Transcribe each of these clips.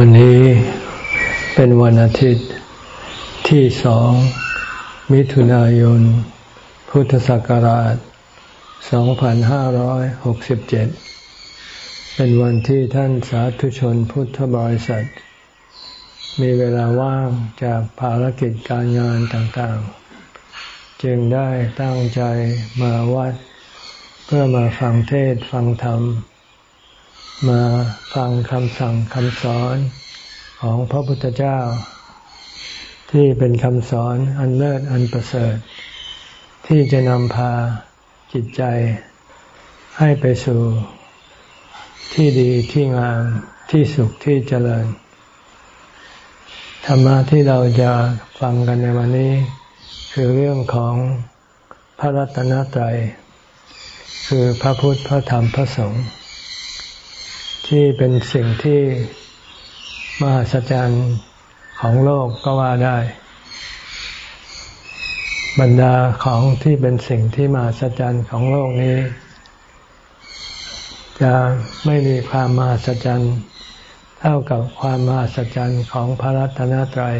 วันนี้เป็นวันอาทิตย์ที่สอง มิถุนายน พุทธศักราช 2567 เป็นวันที่ท่านสาธุชนพุทธบริษัท มีเวลาว่างจากภารกิจการงานต่างๆ จึงได้ตั้งใจมาวัด เพื่อมาฟังเทศฟังธรรม มาฟังคำสั่งคำสอนของพระพุทธเจ้า ที่เป็นคำสอนอันเลิศอันประเสริฐ ที่จะนำพาจิตใจ ให้ไปสู่ที่ดีที่งามที่สุขที่เจริญ ธรรมะที่เราจะฟังกันในวันนี้ คือเรื่องของพระรัตนตรัย คือพระพุทธพระธรรมพระสงฆ์ ที่เป็นสิ่งที่มหัศจรรย์ของโลกก็ว่าได้ บรรดาของที่เป็นสิ่งที่มหัศจรรย์ของโลกนี้ จะไม่มีความมหัศจรรย์เท่ากับความมหัศจรรย์ของพระรัตนตรัย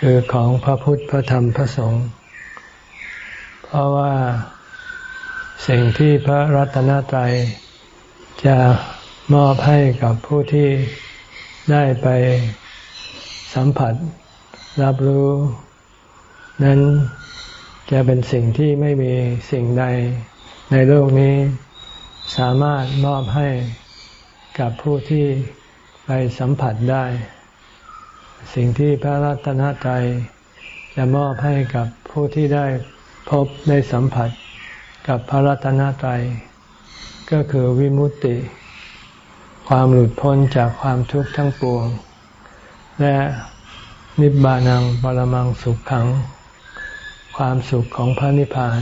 คือของพระพุทธพระธรรมพระสงฆ์เพราะว่าสิ่งที่พระรัตนตรัยจะ มอบให้กับผู้ที่ได้ไปสัมผัส รับรู้ นั้นจะเป็นสิ่งที่ไม่มีสิ่งใดในโลกนี้ สามารถมอบให้กับผู้ที่ไปสัมผัสได้ สิ่งที่พระรัตนตรัยจะมอบให้กับผู้ที่ได้พบได้สัมผัสกับพระรัตนตรัยก็คือวิมุตติ ความหลุดพ้นจากความทุกข์ทั้งปวง และนิบบานังปรมังสุขขัง ความสุขของพระนิพพาน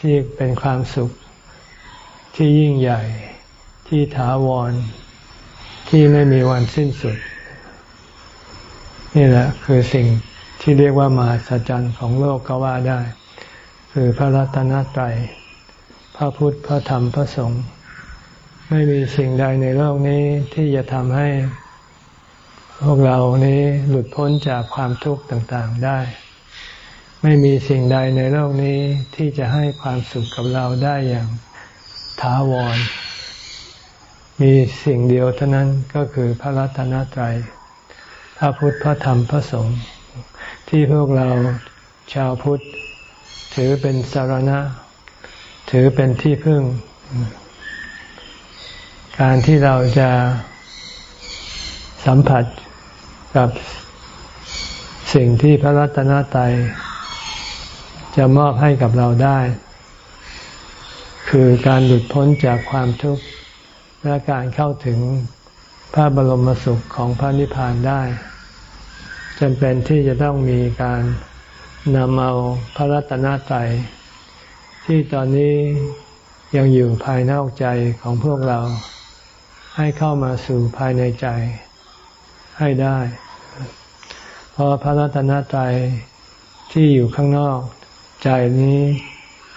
ที่เป็นความสุขที่ยิ่งใหญ่ที่ถาวร ที่ไม่มีวันสิ้นสุด นี่แหละคือสิ่งที่เรียกว่ามหัศจรรย์ของโลกก็ว่าได้ คือพระรัตนตรัย พระพุทธพระธรรมพระสงฆ์ ไม่มีสิ่งใดในโลกนี้ที่จะทำให้ พวกเรานี้หลุดพ้นจากความทุกข์ต่างๆได้ ไม่มีสิ่งใดในโลกนี้ที่จะให้ความสุขกับเราได้อย่างถาวร มีสิ่งเดียวเท่านั้นก็คือพระรัตนตรัย พระพุทธพระธรรมพระสงฆ์ที่พวกเราชาวพุทธ ถือเป็นสารณะ ถือเป็นที่พึ่ง การที่เราจะสัมผัสกับสิ่งที่พระรัตนตรัยจะมอบให้กับเราได้ คือการหลุดพ้นจากความทุกข์และการเข้าถึงพระบรมสุขของพระนิพพานได้จำเป็นที่จะต้องมีการนำเอาพระรัตนตรัยที่ตอนนี้ยังอยู่ภายนอกใจของพวกเรา ให้เข้ามาสู่ภายในใจให้ได้ เพราะพระรัตนตรัยที่อยู่ข้างนอก ใจนี้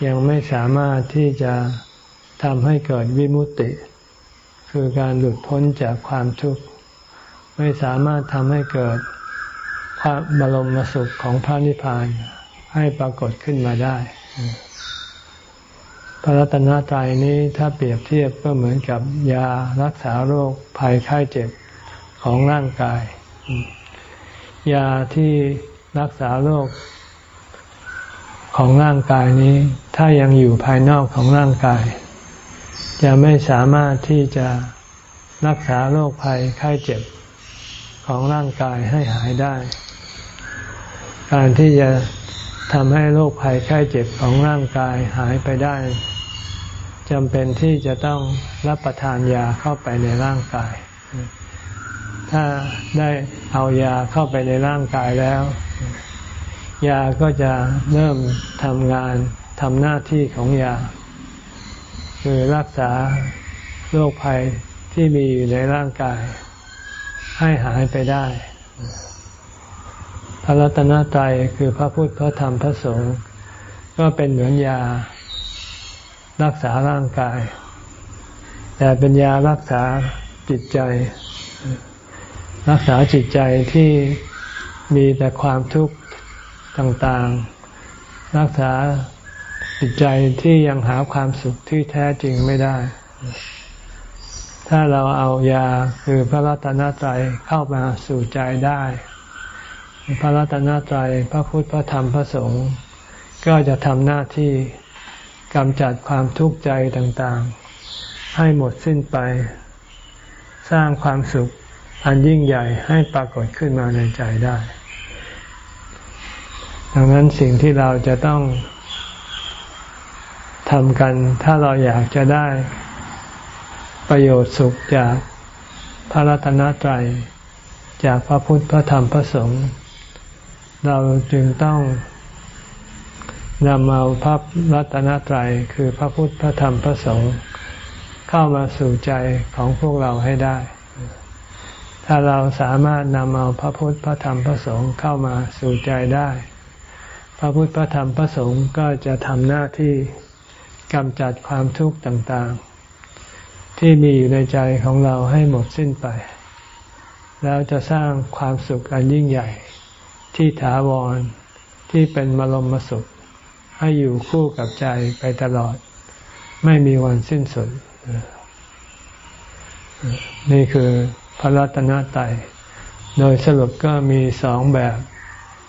ยังไม่สามารถที่จะทำให้เกิดวิมุตติ คือการหลุดพ้นจากความทุกข์ ไม่สามารถทำให้เกิดพระบรมสุขของพระนิพพานให้ปรากฏขึ้นมาได้ พระรัตนตรัยนี้ถ้าเปรียบเทียบก็เหมือนกับยารักษาโรคภัยไข้เจ็บของร่างกาย ยาที่รักษาโรคของร่างกายนี้ ถ้ายังอยู่ภายนอกของร่างกาย จะไม่สามารถที่จะรักษาโรคภัยไข้เจ็บของร่างกายให้หายได้ การที่จะทำให้โรคภัยไข้เจ็บของร่างกายหายไปได้ จำเป็นที่จะต้องรับประทานยาเข้าไปในร่างกาย ถ้าได้เอายาเข้าไปในร่างกายแล้ว ยาก็จะเริ่มทำงานทำหน้าที่ของยา คือรักษาโรคภัยที่มีอยู่ในร่างกาย ให้หายไปได้ พระรัตนตรัยคือพระพุทธพระธรรมพระสงฆ์ก็เป็นเหมือนยา รักษาร่างกาย แต่เป็นยารักษาจิตใจ รักษาจิตใจที่มีแต่ความทุกข์ต่างๆ รักษาจิตใจที่ยังหาความสุขที่แท้จริงไม่ได้ ถ้าเราเอายาคือพระรัตนตรัยเข้ามาสู่ใจได้ พระรัตนตรัยพระพุทธพระธรรมพระสงฆ์ก็จะทำหน้าที่ กำจัดความทุกข์ใจต่างๆ ให้หมดสิ้นไป สร้างความสุขอันยิ่งใหญ่ให้ปรากฏขึ้นมาในใจได้ ดังนั้นสิ่งที่เราจะต้องทำกัน ถ้าเราอยากจะได้ประโยชน์สุขจากพระรัตนตรัย จากพระพุทธพระธรรมพระสงฆ์เราจึงต้อง นำเอาพระรัตนตรัยคือพระพุทธพระธรรมพระสงฆ์เข้ามาสู่ใจของพวกเราให้ได้ ถ้าเราสามารถนำเอาพระพุทธพระธรรมพระสงฆ์เข้ามาสู่ใจได้ พระพุทธพระธรรมพระสงฆ์ก็จะทำหน้าที่กำจัดความทุกข์ต่างๆ ที่มีอยู่ในใจของเราให้หมดสิ้นไป แล้วจะสร้างความสุขอันยิ่งใหญ่ที่ถาวรที่เป็นมรมสุข ให้อยู่คู่กับใจไปตลอด ไม่มีวันสิ้นสุด นี่คือพระรัตนตรัยโดยสรุปก็มีสองแบบ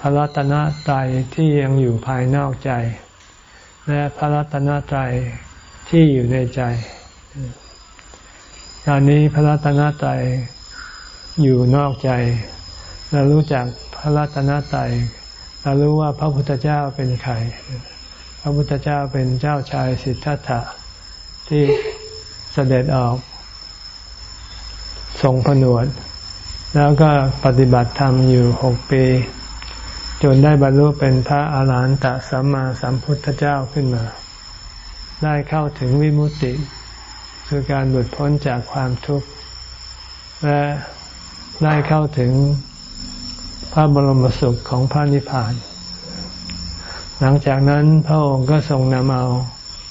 พระรัตนตรัยที่ยังอยู่ภายนอกใจ และพระรัตนตรัยที่อยู่ในใจตอนนี้พระรัตนตรัยอยู่นอกใจ เรารู้จักพระรัตนตรัยเรารู้ว่าพระพุทธเจ้าเป็นใคร ระพุทธเจ้าเป็นเจ้าชายสิทธัตถะที่เสด็จออกทรงผนวด แล้วก็ปฏิบัติธรรมอยู่หกปี จนได้บรรลุเป็นพระอาหารหันตสัมมาสัมพุทธเจ้าขึ้นมา ได้เข้าถึงวิมุตติ คือการหลุดพ้นจากความทุกข์ และได้เข้าถึงพระบรมสุขของพระนิพพาน หลังจากนั้นพระองค์ก็ทรงนำเอา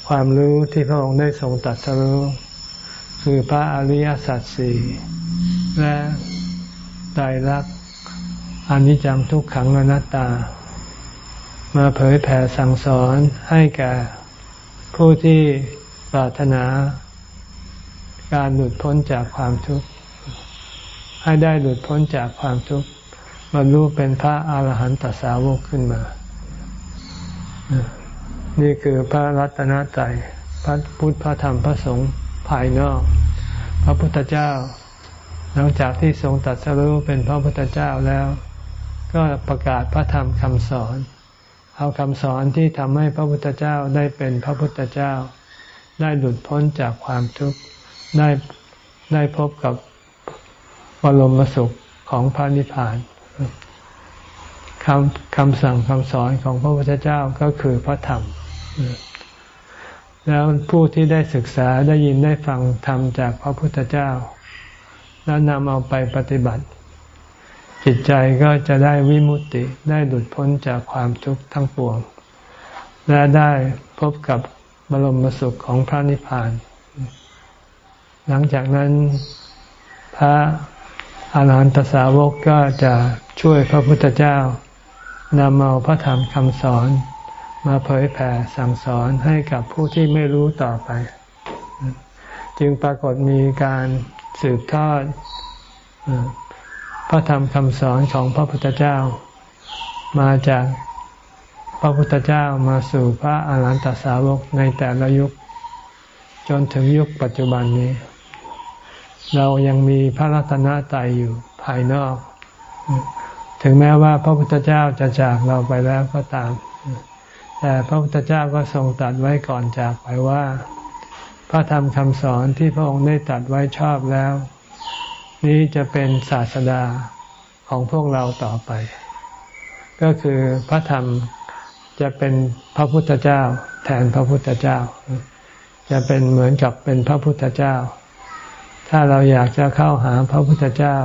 ความรู้ที่พระองค์ได้ทรงตัดสรู้คือพระอริยสัจสี่และไตรลักษณ์อนิจจังทุกขังอนัตตา มาเผยแผ่สั่งสอนให้แก่ผู้ที่ปรารถนา การหลุดพ้นจากความทุกข์ ให้ได้หลุดพ้นจากความทุกข์บรรลุเป็นพระอาหารหันตสาวกขึ้นมา นี่คือพระรัตนตรัยพระพุทธพระธรรมพระสงฆ์ภายนอก พระพุทธเจ้า หลังจากที่ทรงตัดสรู้เป็นพระพุทธเจ้าแล้ว ก็ประกาศพระธรรมคำสอน เอาคำสอนที่ทำให้พระพุทธเจ้าได้เป็นพระพุทธเจ้า ได้หลุดพ้นจากความทุกข์ได้ได้พบกับบรมสุขของพระนิพพาน คำคำสั่งคำสอนของพระพุทธเจ้าก็คือพระธรรม แล้วผู้ที่ได้ศึกษาได้ยินได้ฟังธรรมจากพระพุทธเจ้า แล้วนำเอาไปปฏิบัติ จิตใจก็จะได้วิมุตติได้หลุดพ้นจากความทุกข์ทั้งปวง และได้พบกับบรมสุขของพระนิพพาน หลังจากนั้นพระอาหารหันตสาวกก็จะช่วยพระพุทธเจ้า นำเอาพระธรรมคำสอน มาเผยแผ่สั่งสอนให้กับผู้ที่ไม่รู้ต่อไป จึงปรากฏมีการสืบทอดพระธรรมคำสอนของพระพุทธเจ้า มาจากพระพุทธเจ้ามาสู่พระอาหารหันตสาวกในแต่ละยุค จนถึงยุคปัจจุบันนี้ เรายังมีพระรัตนตรัยอยู่ภายนอก ถึงแม้ว่าพระพุทธเจ้าจะจากเราไปแล้วก็ตาม แต่พระพุทธเจ้าก็ทรงตัดไว้ก่อนจากไปว่า พระธรรมคำสอนที่พระองค์ได้ตัดไว้ชอบแล้ว นี้จะเป็นศาสดาของพวกเราต่อไป ก็คือพระธรรมจะเป็นพระพุทธเจ้า แทนพระพุทธเจ้า จะเป็นเหมือนกับเป็นพระพุทธเจ้า ถ้าเราอยากจะเข้าหาพระพุทธเจ้า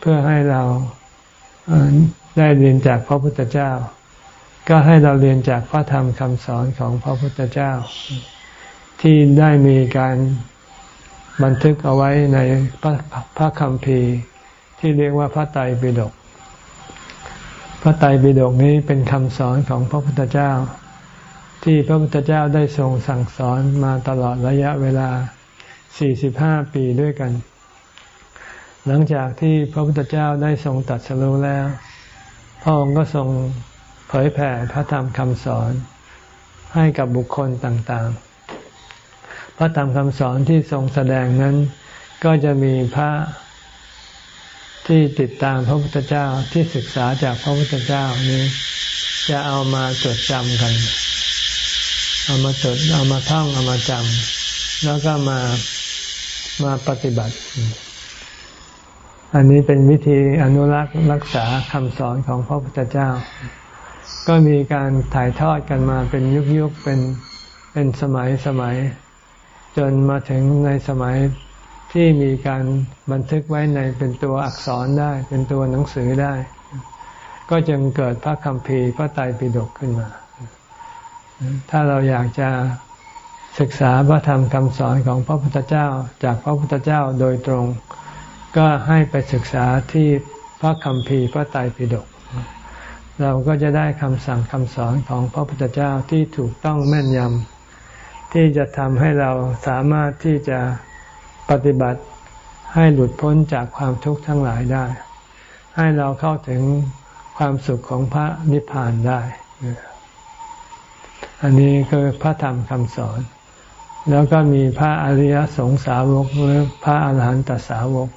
เพื่อให้เรา ได้เรียนจากพระพุทธเจ้า ก็ให้เราเรียนจากพระธรรมคำสอนของพระพุทธเจ้า ที่ได้มีการบันทึกเอาไว้ในพระพระคัมภีร์ที่เรียกว่าพระไตรปิฎกพระไตรปิฎกนี้เป็นคำสอนของพระพุทธเจ้า ที่พระพุทธเจ้าได้ทรงสั่งสอนมาตลอดระยะเวลา 45 ปีด้วยกัน หลังจากที่พระพุทธเจ้าได้ทรงตัดสรู้แล้ว พระองค์ก็ทรงเผยแผ่พระธรรมคำสอนให้กับบุคคลต่างๆ พระธรรมคำสอนที่ทรงแสดงนั้น ก็จะมีพระที่ติดตามพระพุทธเจ้าที่ศึกษาจากพระพุทธเจ้านี้ จะเอามาจดจำกัน เอามาจดเอามาท่องเอามาจำแล้วก็มามาปฏิบัติ อันนี้เป็นวิธีอนุรักษ์รักษาคำสอนของพระพุทธเจ้า ก็มีการถ่ายทอดกันมาเป็นยุคยุคเป็นเป็นสมัยสมัย จนมาถึงในสมัยที่มีการบันทึกไว้ในเป็นตัวอักษรได้ เป็นตัวหนังสือได้ ก็จึงเกิดพระคัมภีร์พระไตรปิฎกขึ้นมา ถ้าเราอยากจะศึกษาพระธรรมคำสอนของพระพุทธเจ้า จากพระพุทธเจ้าโดยตรง ก็ให้ไปศึกษาที่พระคัมภีร์พระไตรปิฎกเราก็จะได้คำสั่งคำสอนของพระพุทธเจ้าที่ถูกต้องแม่นยำที่จะทำให้เราสามารถที่จะปฏิบัติให้หลุดพ้นจากความทุกข์ทั้งหลายได้ ให้เราเข้าถึงความสุขของพระนิพพานได้ อันนี้คือพระธรรมคำสอน แล้วก็มีพระอริยสงสาวกหรือพระอาหารหันตสาวก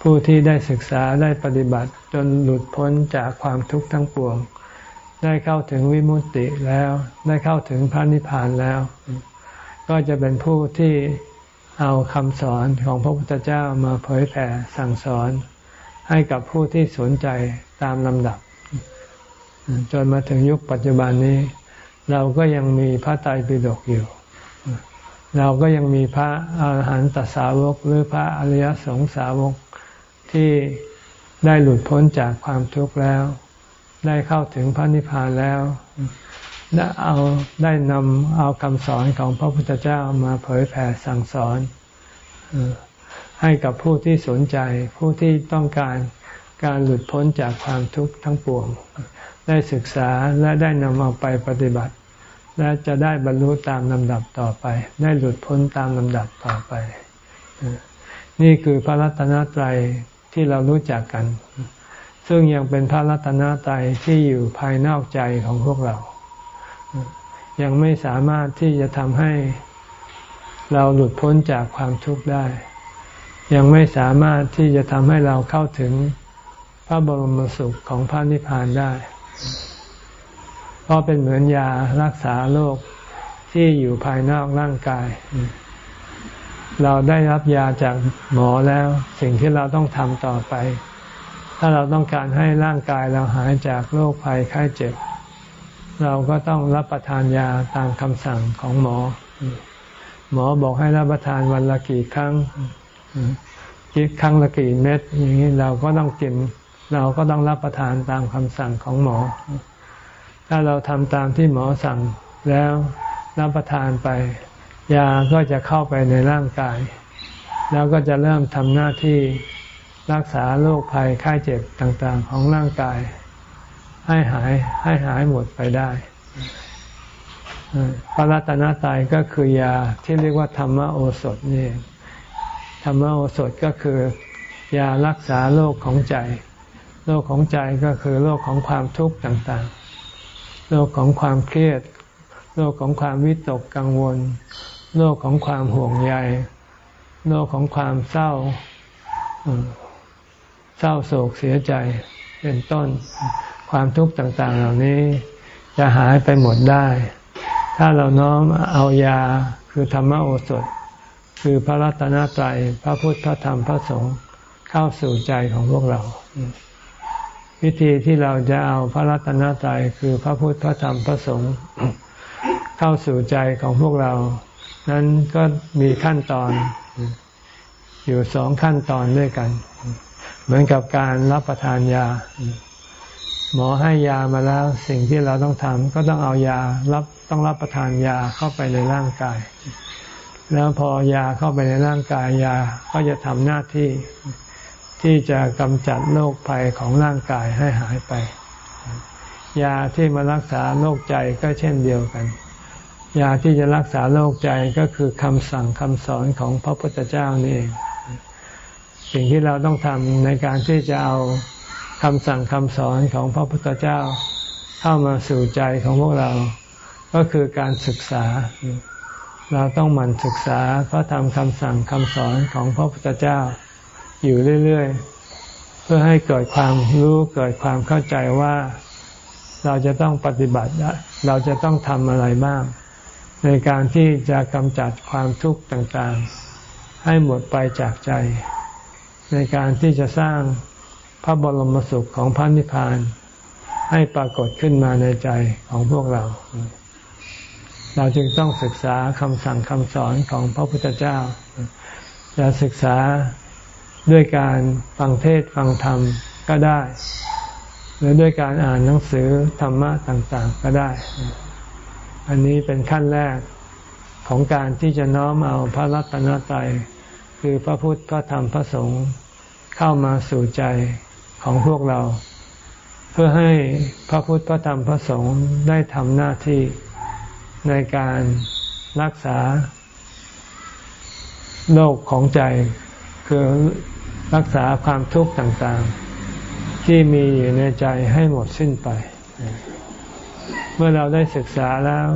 ผู้ที่ได้ศึกษาได้ปฏิบัติจนหลุดพ้นจากความทุกข์ทั้งปวง ได้เข้าถึงวิมุตติแล้วได้เข้าถึงพระนิพพานแล้ว ก็จะเป็นผู้ที่เอาคำสอนของพระพุทธเจ้ามาเผยแผ่สั่งสอน ให้กับผู้ที่สนใจตามลำดับ จนมาถึงยุคปัจจุบันนี้ เราก็ยังมีพระไตรปิฎกอยู่ เราก็ยังมีพระอาหารหันตสาวกหรือพระอริยสงสาวกที่ได้หลุดพ้นจากความทุกข์แล้ว ได้เข้าถึงพระนิพพานแล้วได้เอาได้นำเอาคำสอนของพระพุทธเจ้ามาเผยแผ่สั่งสอน ให้กับผู้ที่สนใจผู้ที่ต้องการการหลุดพ้นจากความทุกข์ทั้งปวง ได้ศึกษาและได้นำเอาไปปฏิบัติ และจะได้บรรลุตามลำดับต่อไป ได้หลุดพ้นตามลำดับต่อไป นี่คือพระรัตนตรัยที่เรารู้จักกัน ซึ่งยังเป็นพระรัตนตรัยที่อยู่ภายนอกใจของพวกเรา ยังไม่สามารถที่จะทำให้เราหลุดพ้นจากความทุกข์ได้ ยังไม่สามารถที่จะทำให้เราเข้าถึงพระบรมสุขของพระนิพพานได้ เพราะเป็นเหมือนยารักษาโรคที่อยู่ภายนอกร่างกาย เราได้รับยาจากหมอแล้ว สิ่งที่เราต้องทำต่อไป ถ้าเราต้องการให้ร่างกายเราหายจากโรคภัยไข้เจ็บ เราก็ต้องรับประทานยาตามคำสั่งของหมอ หมอบอกให้รับประทานวันละกี่ครั้งกินครั้งละกี่เม็ดอย่างนี้เราก็ต้องกิน เราก็ต้องรับประทานตามคำสั่งของหมอ ถ้าเราทำตามที่หมอสั่งแล้วรับประทานไป ยาก็จะเข้าไปในร่างกาย แล้วก็จะเริ่มทำหน้าที่รักษาโรคภัยไข้เจ็บต่างๆ ของร่างกาย ให้หายให้หายหมดไปได้พระรัตนตรัยก็คือยาที่เรียกว่าธรรมโอสถนี่ธรรมโอสถก็คือยารักษาโรคของใจ โรคของใจก็คือโรคของความทุกข์ต่างๆ โรคของความเครียดโรคของความวิตกกังวลโรคของความห่วงใยโรคของความเศร้า เศร้าโศกเสียใจ เป็นต้น ความทุกข์ต่าง ๆ เหล่านี้จะหายไปหมดได้ ถ้าเราน้อมเอายาคือธรรมโอสถ คือพระรัตนตรัย พระพุทธ พระธรรม พระสงฆ์เข้าสู่ใจของพวกเรา วิธีที่เราจะเอาพระรัตนตรัยคือพระพุทธพระธรรมพระสงฆ์เข้าสู่ใจของพวกเรา นั้นก็มีขั้นตอนอยู่สองขั้นตอนด้วยกัน เหมือนกับการรับประทานยา หมอให้ยามาแล้วสิ่งที่เราต้องทำก็ต้องเอายารับต้องรับประทานยาเข้าไปในร่างกาย แล้วพอยาเข้าไปในร่างกายยาก็จะทำหน้าที่ ที่จะกำจัดโรคภัยของร่างกายให้หายไป ยาที่มารักษาโรคใจก็เช่นเดียวกัน ยาที่จะรักษาโรคใจก็คือคำสั่งคำสอนของพระพุทธเจ้านี่เองสิ่งที่เราต้องทำในการที่จะเอาคำสั่งคำสอนของพระพุทธเจ้า เข้ามาสู่ใจของพวกเรา ก็คือการศึกษา เราต้องหมั่นศึกษาพระธรรมคำสั่งคำสอนของพระพุทธเจ้า อยู่เรื่อยๆ เพื่อให้เกิดความรู้เกิดความเข้าใจว่าเราจะต้องปฏิบัติ เราจะต้องทำอะไรบ้าง ในการที่จะกำจัดความทุกข์ต่างๆ ให้หมดไปจากใจ ในการที่จะสร้างพระบรมสุขของพระนิพพาน ให้ปรากฏขึ้นมาในใจของพวกเรา เราจึงต้องศึกษาคำสั่งคำสอนของพระพุทธเจ้าจะศึกษา ด้วยการฟังเทศฟังธรรมก็ได้ หรือด้วยการอ่านหนังสือธรรมะต่างๆก็ได้ อันนี้เป็นขั้นแรกของการที่จะน้อมเอาพระรัตนตรัยคือพระพุทธพระธรรมพระสงฆ์เข้ามาสู่ใจของพวกเรา เพื่อให้พระพุทธพระธรรมพระสงฆ์ได้ทำหน้าที่ในการรักษาโรคของใจคือ รักษาความทุกข์ต่างๆ ที่มีอยู่ในใจให้หมดสิ้นไป เมื่อเราได้ศึกษาแล้ว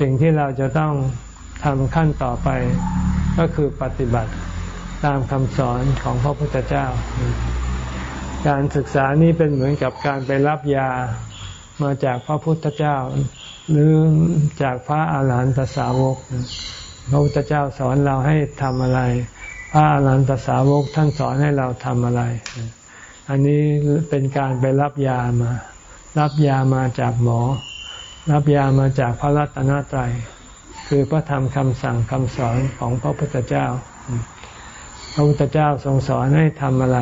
สิ่งที่เราจะต้องทำขั้นต่อไป ก็คือปฏิบัติตามคำสอนของพระพุทธเจ้า การศึกษานี้เป็นเหมือนกับการไปรับยามาจากพระพุทธเจ้า หรือจากพระอาหารหันตสาวกพระพุทธเจ้าสอนเราให้ทำอะไร พระอาหารหันตสาวกท่านสอนให้เราทำอะไร อันนี้เป็นการไปรับยามา รับยามาจากหมอ รับยามาจากพระรัตนตรัย คือพระธรรมคำสั่งคำสอนของพระพุทธเจ้า พระพุทธเจ้าทรงสอนให้ทำอะไร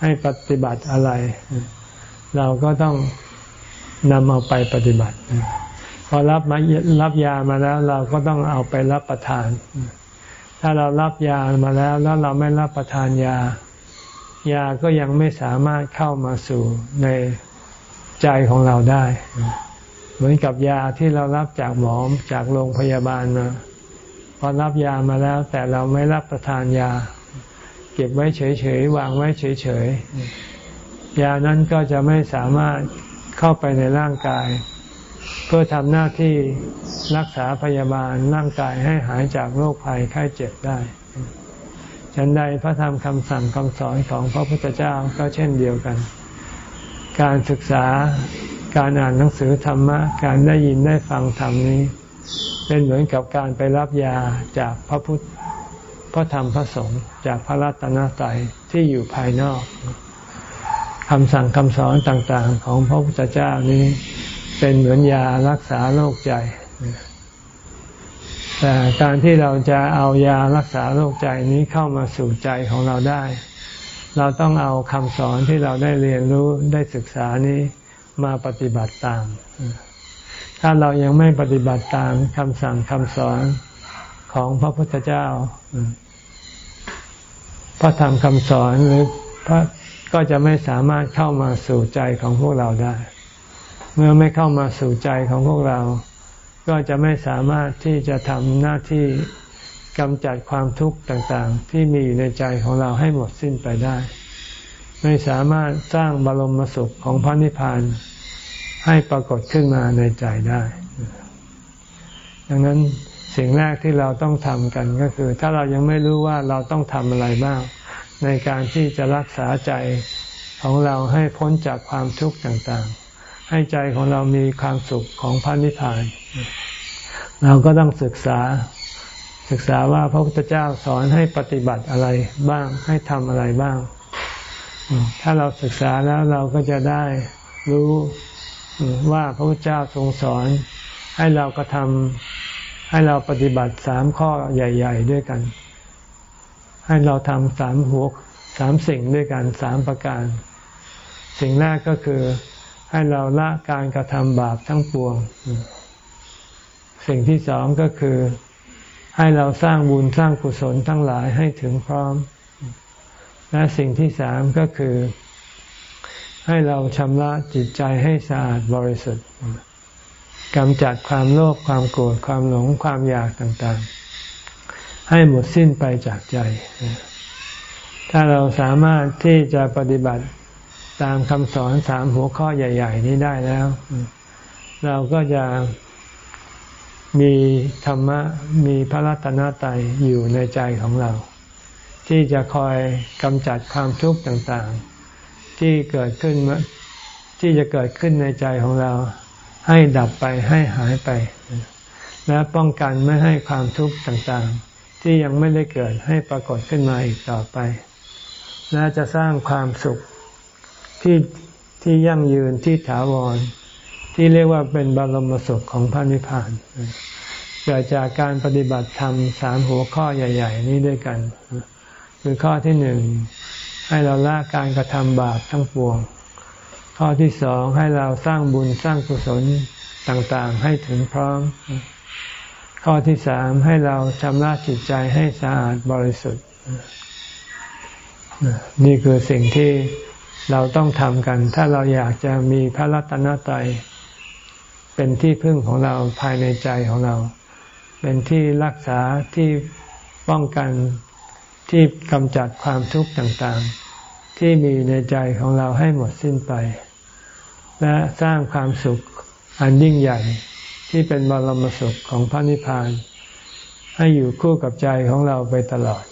ให้ปฏิบัติอะไร เราก็ต้องนำเอาไปปฏิบัติ พอรับมารับยามาแล้วเราก็ต้องเอาไปรับประทาน ถ้าเรารับยามาแล้วแล้วเราไม่รับประทานยา ยาก็ยังไม่สามารถเข้ามาสู่ในใจของเราได้ เหมือนกับยาที่เรารับจากหมอจากโรงพยาบาลมาพอรับยามาแล้ว แต่เราไม่รับประทานยา เก็บไว้เฉยๆวางไว้เฉยๆยานั้นก็จะไม่สามารถเข้าไปในร่างกาย เพื่อทำหน้าที่รักษาพยาบาลร่างกายให้หายจากโรคภัยไข้เจ็บได้ฉันใดพระธรรมคำสั่งคำสอนของพระพุทธเจ้าก็เช่นเดียวกัน การศึกษาการอ่านหนังสือธรรมะ การได้ยินได้ฟังธรรมนี้ เป็นเหมือนกับการไปรับยาจากพระพุทธพระธรรมพระสงฆ์จากพระรัตนตรัยที่อยู่ภายนอกคำสั่งคำสอนต่างๆ ของพระพุทธเจ้านี้ เป็นเหมือนยารักษาโรคใจ แต่การที่เราจะเอายารักษาโรคใจนี้เข้ามาสู่ใจของเราได้ เราต้องเอาคำสอนที่เราได้เรียนรู้ได้ศึกษานี้มาปฏิบัติตาม ถ้าเรายังไม่ปฏิบัติตามคำสั่งคำสอนของพระพุทธเจ้า พระธรรมคำสอนหรือพระก็จะไม่สามารถเข้ามาสู่ใจของพวกเราได้ เมื่อไม่เข้ามาสู่ใจของพวกเรา ก็จะไม่สามารถที่จะทำหน้าที่กำจัดความทุกข์ต่างๆ ที่มีอยู่ในใจของเราให้หมดสิ้นไปได้ ไม่สามารถสร้างบรมสุขของพระนิพพานให้ปรากฏขึ้นมาในใจได้ ดังนั้นสิ่งแรกที่เราต้องทำกันก็คือ ถ้าเรายังไม่รู้ว่าเราต้องทำอะไรบ้าง ในการที่จะรักษาใจของเราให้พ้นจากความทุกข์ต่างๆ ให้ใจของเรามีความสุขของพระนิพพาน เราก็ต้องศึกษาศึกษาว่าพระพุทธเจ้าสอนให้ปฏิบัติอะไรบ้างให้ทำอะไรบ้าง ถ้าเราศึกษาแล้วเราก็จะได้รู้ว่าพระพุทธเจ้าทรงสอน ให้เรากระทำให้เราปฏิบัติสามข้อใหญ่ ๆ ด้วยกัน ให้เราทำสามหัวสามสิ่งด้วยกันสามประการ สิ่งแรกก็คือ ให้เราละการกระทำบาปทั้งปวง สิ่งที่สองก็คือ ให้เราสร้างบุญสร้างกุศลทั้งหลายให้ถึงพร้อม และสิ่งที่สามก็คือ ให้เราชำระจิตใจให้สะอาดบริสุทธิ์กำจัดความโลภความโกรธความหลงความอยากต่างๆ ให้หมดสิ้นไปจากใจ ถ้าเราสามารถที่จะปฏิบัติ ตามคำสอนสามหัวข้อใหญ่ ๆ นี้ได้แล้ว เราก็จะมีธรรมะมีพระรัตนตรัยอยู่ในใจของเรา ที่จะคอยกำจัดความทุกข์ต่างๆ ที่เกิดขึ้นที่จะเกิดขึ้นในใจของเรา ให้ดับไปให้หายไป และป้องกันไม่ให้ความทุกข์ต่างๆ ที่ยังไม่ได้เกิดให้ปรากฏขึ้นมาอีกต่อไป และจะสร้างความสุข ที่ที่ยั่งยืนที่ถาวร ที่เรียกว่าเป็นบรมสุขของพระนิพพานเกิดจากการปฏิบัติธรรมสามหัวข้อใหญ่ ๆ นี้ด้วยกัน คือข้อที่หนึ่งให้เราละการกระทำบาปทั้งปวง ข้อที่สองให้เราสร้างบุญสร้างกุศลต่างๆ ให้ถึงพร้อม ข้อที่สามให้เราชำระจิตใจให้สะอาดบริสุทธิ์ นี่คือสิ่งที่ เราต้องทำกัน ถ้าเราอยากจะมีพระรัตนตรัยเป็นที่พึ่งของเราภายในใจของเรา เป็นที่รักษาที่ป้องกันที่กำจัดความทุกข์ต่างๆ ที่มีในใจของเราให้หมดสิ้นไป และสร้างความสุขอันยิ่งใหญ่ที่เป็นบรมสุขของพระนิพพาน ให้อยู่คู่กับใจของเราไปตลอด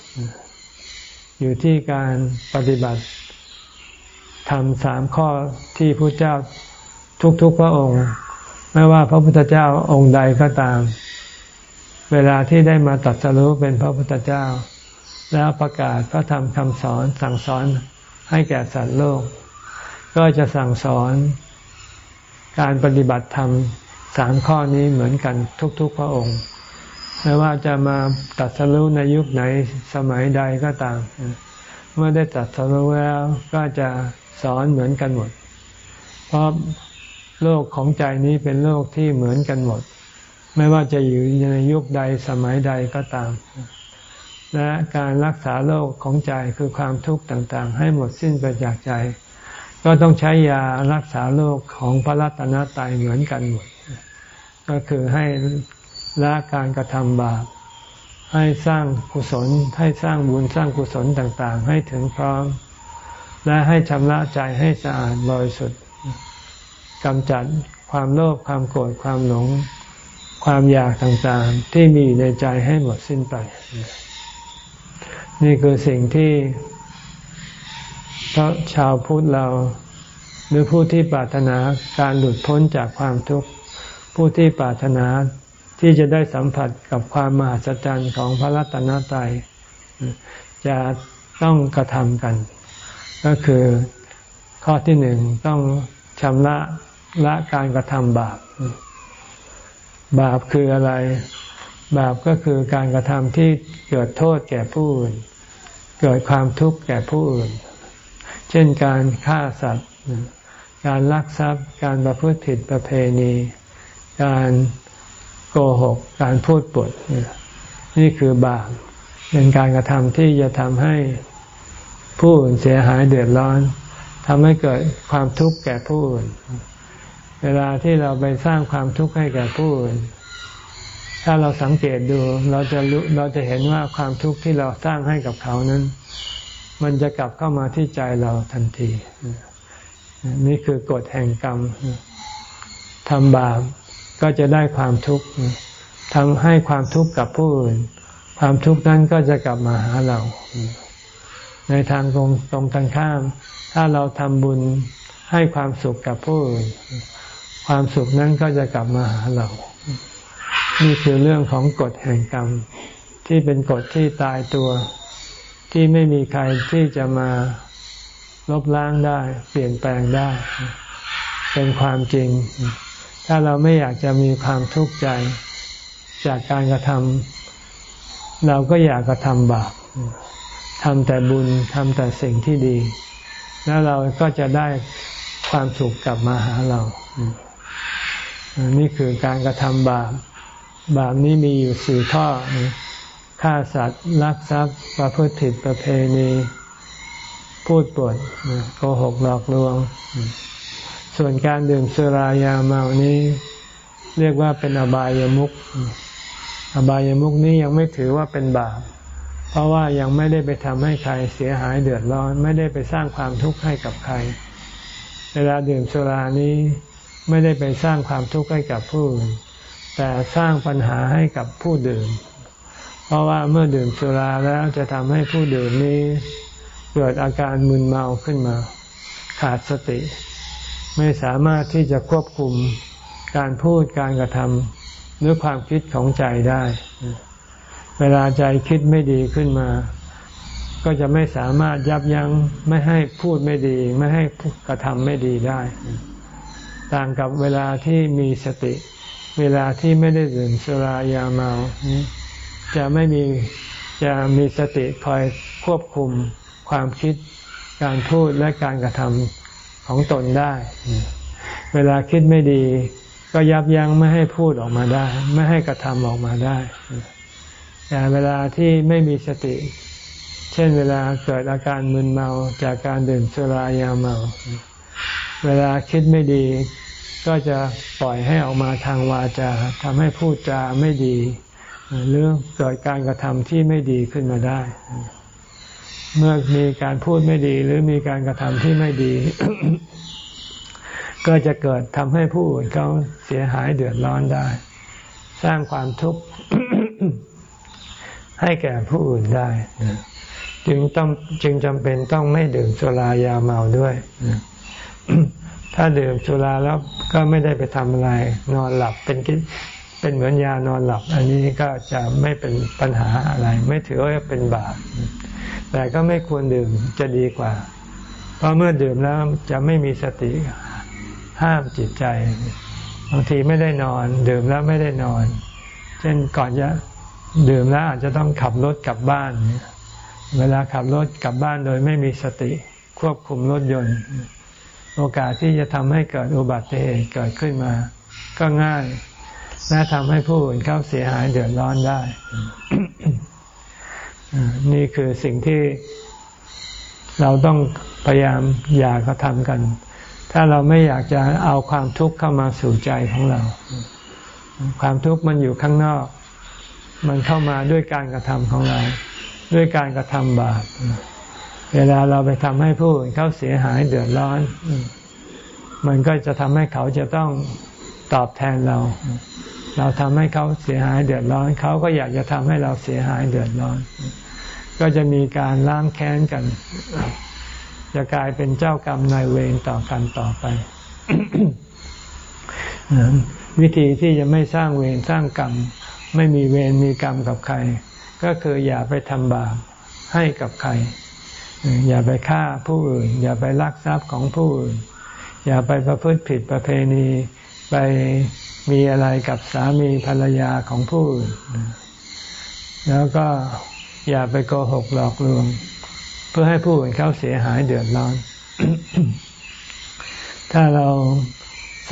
อยู่ที่การปฏิบัติ ทำสามข้อที่พระเจ้าทุกๆพระองค์ ไม่ว่าพระพุทธเจ้าองค์ใดก็ตาม เวลาที่ได้มาตัดสรู้เป็นพระพุทธเจ้า แล้วประกาศพระธรรมคำสอนสั่งสอนให้แก่สัตว์โลก ก็จะสั่งสอนการปฏิบัติธรรมสามข้อนี้เหมือนกันทุก ๆ พระองค์ ไม่ว่าจะมาตัดสรุในยุคไหนสมัยใดก็ตาม เมื่อได้ตัดสรุแล้วก็จะ สอนเหมือนกันหมด เพราะโลกของใจนี้เป็นโลกที่เหมือนกันหมด ไม่ว่าจะอยู่ในยุคใดสมัยใดก็ตาม และการรักษาโลกของใจคือความทุกข์ต่างๆ ให้หมดสิ้นไปจากใจ ก็ต้องใช้ยารักษาโรคของพระรัตนตรัยเหมือนกันหมด ก็คือให้ละการกระทำบาปให้สร้างกุศลให้สร้างบุญสร้างกุศลต่างๆ ให้ถึงพร้อม และให้ชำระใจให้สะอาดบริสุทธิ์กำจัดความโลภความโกรธความหลง ความอยากต่างๆ ที่มีในใจให้หมดสิ้นไป นี่คือสิ่งที่พระชาวพุทธเรา หรือผู้ที่ปรารถนาการหลุดพ้นจากความทุกข์ผู้ที่ปรารถนาที่จะได้สัมผัสกับความมหัศจรรย์ของพระรัตนตรัยจะต้องกระทำกัน ก็คือข้อที่หนึ่งต้องชำระละการกระทำบาป บาปคืออะไร บาปก็คือการกระทำที่เกิดโทษแก่ผู้อื่น เกิดความทุกข์แก่ผู้อื่น เช่นการฆ่าสัตว์ การลักทรัพย์ การประพฤติผิดประเพณี การโกหก การพูดปด นี่คือบาป เป็นการกระทำที่จะทำให้ ผู้อื่นเสียหายเดือดร้อนทำให้เกิดความทุกข์แก่ผู้อื่น เวลาที่เราไปสร้างความทุกข์ให้แก่ผู้อื่น ถ้าเราสังเกตดูเราจะรู้เราจะเห็นว่าความทุกข์ที่เราสร้างให้กับเขานั้น มันจะกลับเข้ามาที่ใจเราทันที นี่คือกฎแห่งกรรมทำบาปก็จะได้ความทุกข์ทำให้ความทุกข์กับผู้อื่น ความทุกข์นั้นก็จะกลับมาหาเรา ในทางตรงตรงกันข้าม ถ้าเราทำบุญให้ความสุขกับผู้อื่นความสุขนั้นก็จะกลับมาหาเรา นี่คือเรื่องของกฎแห่งกรรม ที่เป็นกฎที่ตายตัว ที่ไม่มีใครที่จะมาลบล้างได้ เปลี่ยนแปลงได้ เป็นความจริง ถ้าเราไม่อยากจะมีความทุกข์ใจ จากการกระทำเราก็อยากกระทำบาป ทำแต่บุญทำแต่สิ่งที่ดี แล้วเราก็จะได้ความสุขกลับมาหาเรา นี่คือการกระทำบาป บาปนี้มีอยู่สี่ข้อ ฆ่าสัตว์ลักทรัพย์ ประพฤติผิดประเพณี พูดปดโกหกหลอกลวง ส่วนการดื่มสุรายาเมานี้ เรียกว่าเป็นอบายามุขอบายามุขนี้ยังไม่ถือว่าเป็นบาป เพราะว่ายังไม่ได้ไปทำให้ใครเสียหายเดือดร้อน ไม่ได้ไปสร้างความทุกข์ให้กับใคร เวลาดื่มสุรานี้ไม่ได้ไปสร้างความทุกข์ให้กับผู้อื่นแต่สร้างปัญหาให้กับผู้ดื่ม เพราะว่าเมื่อดื่มสุราแล้วจะทำให้ผู้ดื่มนี้เกิดอาการมึนเมาขึ้นมา ขาดสติ ไม่สามารถที่จะควบคุมการพูดการกระทำหรือความคิดของใจได้ เวลาใจคิดไม่ดีขึ้นมา ก็จะไม่สามารถยับยั้งไม่ให้พูดไม่ดี ไม่ให้กระทำไม่ดีได้ ต่างกับเวลาที่มีสติ เวลาที่ไม่ได้ดื่มสุรายาเมา จะไม่มีจะมีสติคอยควบคุมความคิดการพูดและการกระทำของตนได้ เวลาคิดไม่ดี ก็ยับยั้งไม่ให้พูดออกมาได้ ไม่ให้กระทำออกมาได้ แต่เวลาที่ไม่มีสติ เช่นเวลาเกิดอาการมึนเมาจากการดื่มสุรายาเมา เวลาคิดไม่ดี ก็จะปล่อยให้ออกมาทางวาจาทำให้พูดจาไม่ดีหรือเกิดการกระทำที่ไม่ดีขึ้นมาได้ เมื่อมีการพูดไม่ดีหรือมีการกระทำที่ไม่ดี ก็จะเกิดทำให้ผู้อื่นเขาเสียหายเดือดร้อนได้ สร้างความทุกข์ ให้แก่ผู้อื่นได้ จึงต้องจึงจำเป็นต้องไม่ดื่มสุรายาเมาด้วย ถ้าดื่มสุราแล้วก็ไม่ได้ไปทำอะไร นอนหลับเป็นเป็นเหมือนยานอนหลับ อันนี้ก็จะไม่เป็นปัญหาอะไร ไม่ถือว่าเป็นบาปแต่ก็ไม่ควรดื่มจะดีกว่า เพราะเมื่อดื่มแล้วจะไม่มีสติห้ามจิตใจบางทีไม่ได้นอน ดื่มแล้วไม่ได้นอน เช่นก่อนจะ ดื่มแล้วอาจจะต้องขับรถกลับบ้าน เวลาขับรถกลับบ้านโดยไม่มีสติควบคุมรถยนต์ โอกาสที่จะทำให้เกิดอุบัติเหตุเกิดขึ้นมา ก็ง่ายและทำให้ผู้อื่นเขาเสียหายเดือดร้อนได้ นี่คือสิ่งที่เราต้องพยายามอย่ากกระทำกัน ถ้าเราไม่อยากจะเอาความทุกข์เข้ามาสู่ใจของเรา ความทุกข์มันอยู่ข้างนอก มันเข้ามาด้วยการกระทำของเรา ด้วยการกระทำบาป เวลาเราไปทำให้ผู้อื่นเขาเสียหายเดือดร้อน มันก็จะทำให้เขาจะต้องตอบแทนเรา เราทำให้เขาเสียหายเดือดร้อน เขาก็อยากจะทำให้เราเสียหายเดือดร้อน ก็จะมีการล้างแค้นกัน จะกลายเป็นเจ้ากรรมนายเวรต่อกันต่อไปวิธีที่จะไม่สร้างเวรสร้างกรรม ไม่มีเวรมีกรรมกับใคร ก็คืออย่าไปทำบาปให้กับใคร อย่าไปฆ่าผู้อื่น อย่าไปลักทรัพย์ของผู้อื่น อย่าไปประพฤติผิดประเพณีไปมีอะไรกับสามีภรรยาของผู้อื่น แล้วก็อย่าไปโกหกหลอกลวง เพื่อให้ผู้อื่นเขาเสียหายเดือดร้อน ถ้าเรา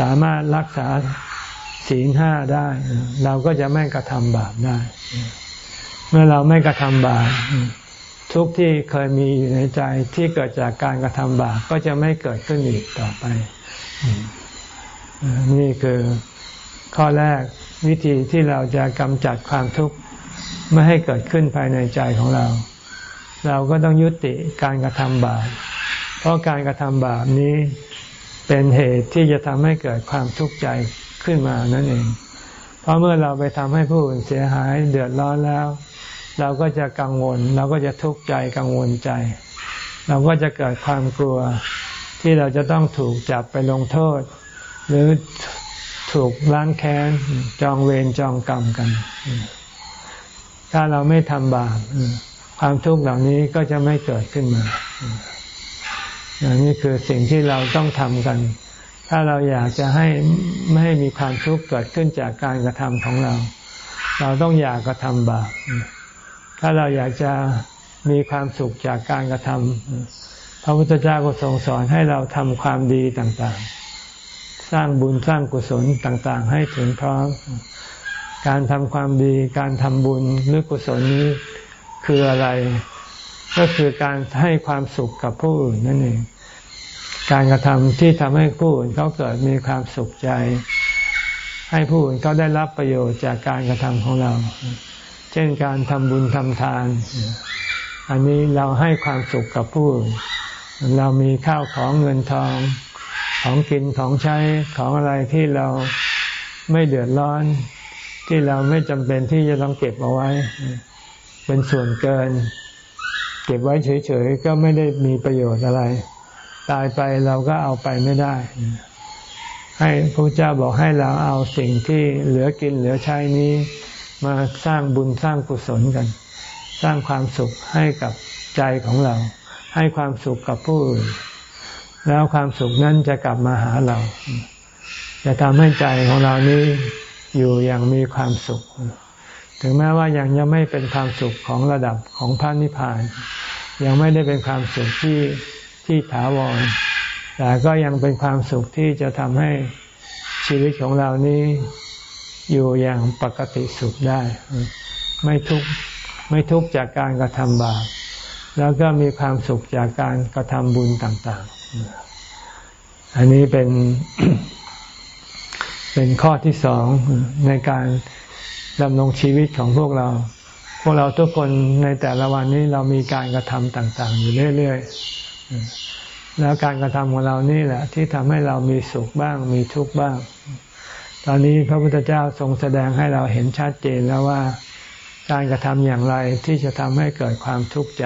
สามารถรักษา ศีลห้าได้ เราก็จะไม่กระทำบาปได้ เมื่อเราไม่กระทำบาปทุกที่เคยมีอยู่ในใจที่เกิดจากการกระทำบาปก็จะไม่เกิดขึ้นอีกต่อไป นี่คือข้อแรกวิธีที่เราจะกำจัดความทุกข์ไม่ให้เกิดขึ้นภายในใจของเรา เราก็ต้องยุติการกระทำบาปเพราะการกระทำบาปนี้ เป็นเหตุที่จะทำให้เกิดความทุกข์ใจขึ้นมานั่นเอง เพราะเมื่อเราไปทำให้ผู้อื่นเสียหายเดือดร้อนแล้ว เราก็จะกังวล เราก็จะทุกข์ใจกังวลใจ เราก็จะเกิดความกลัวที่เราจะต้องถูกจับไปลงโทษ หรือถูกล้างแค้นจองเวรจองกรรมกัน ถ้าเราไม่ทำบาปความทุกข์เหล่านี้ก็จะไม่เกิดขึ้นมา อย่างนี้คือสิ่งที่เราต้องทำกัน ถ้าเราอยากจะให้ไม่ให้มีความทุกข์เกิดขึ้นจากการกระทำของเรา เราต้องอยากกระทำบาปถ้าเราอยากจะมีความสุขจากการกระทำพระพุทธเจ้าก็ทรงสอนให้เราทำความดีต่างๆ สร้างบุญสร้างกุศลต่างๆ ให้ถึงพร้อม การทำความดี การทำบุญหรือกุศลนี้คืออะไร ก็คือการให้ความสุขกับผู้อื่นนั่นเอง การกระทำที่ทำให้ผู้อื่นเขาเกิดมีความสุขใจ ให้ผู้อื่นเขาได้รับประโยชน์จากการกระทำของเรา เช่นการทำบุญทำทาน อันนี้เราให้ความสุขกับผู้อื่นเรามีข้าวของเงินทองของกินของใช้ของอะไรที่เราไม่เดือดร้อน ที่เราไม่จำเป็นที่จะต้องเก็บเอาไว้ เป็นส่วนเกิน เก็บไว้เฉยๆก็ไม่ได้มีประโยชน์อะไร ตายไปเราก็เอาไปไม่ได้ ให้พระเจ้าบอกให้เราเอาสิ่งที่เหลือกินเหลือใช้นี้ มาสร้างบุญสร้างกุศลกัน สร้างความสุขให้กับใจของเรา ให้ความสุขกับผู้อื่นแล้วความสุขนั้นจะกลับมาหาเรา จะทำให้ใจของเรานี้อยู่อย่างมีความสุข ถึงแม้ว่ายังยังไม่เป็นความสุขของระดับของพระนิพพาน ยังไม่ได้เป็นความสุขที่ที่ถาวร แต่ก็ยังเป็นความสุขที่จะทำให้ชีวิตของเรานี้อยู่อย่างปกติสุขได้ ไม่ทุกข์ไม่ทุกข์จากการกระทำบาปแล้วก็มีความสุขจากการกระทำบุญต่าง ๆ อันนี้เป็น เป็นข้อที่สองในการดำรงชีวิตของพวกเรา พวกเราทุกคนในแต่ละวันนี้เรามีการกระทำต่าง ๆ อยู่เรื่อยๆ แล้วการกระทำของเรานี่แหละ ที่ทำให้เรามีสุขบ้าง มีทุกข์บ้าง ตอนนี้พระพุทธเจ้าทรงแสดงให้เราเห็นชัดเจนแล้วว่าการกระทำอย่างไรที่จะทำให้เกิดความทุกข์ใจ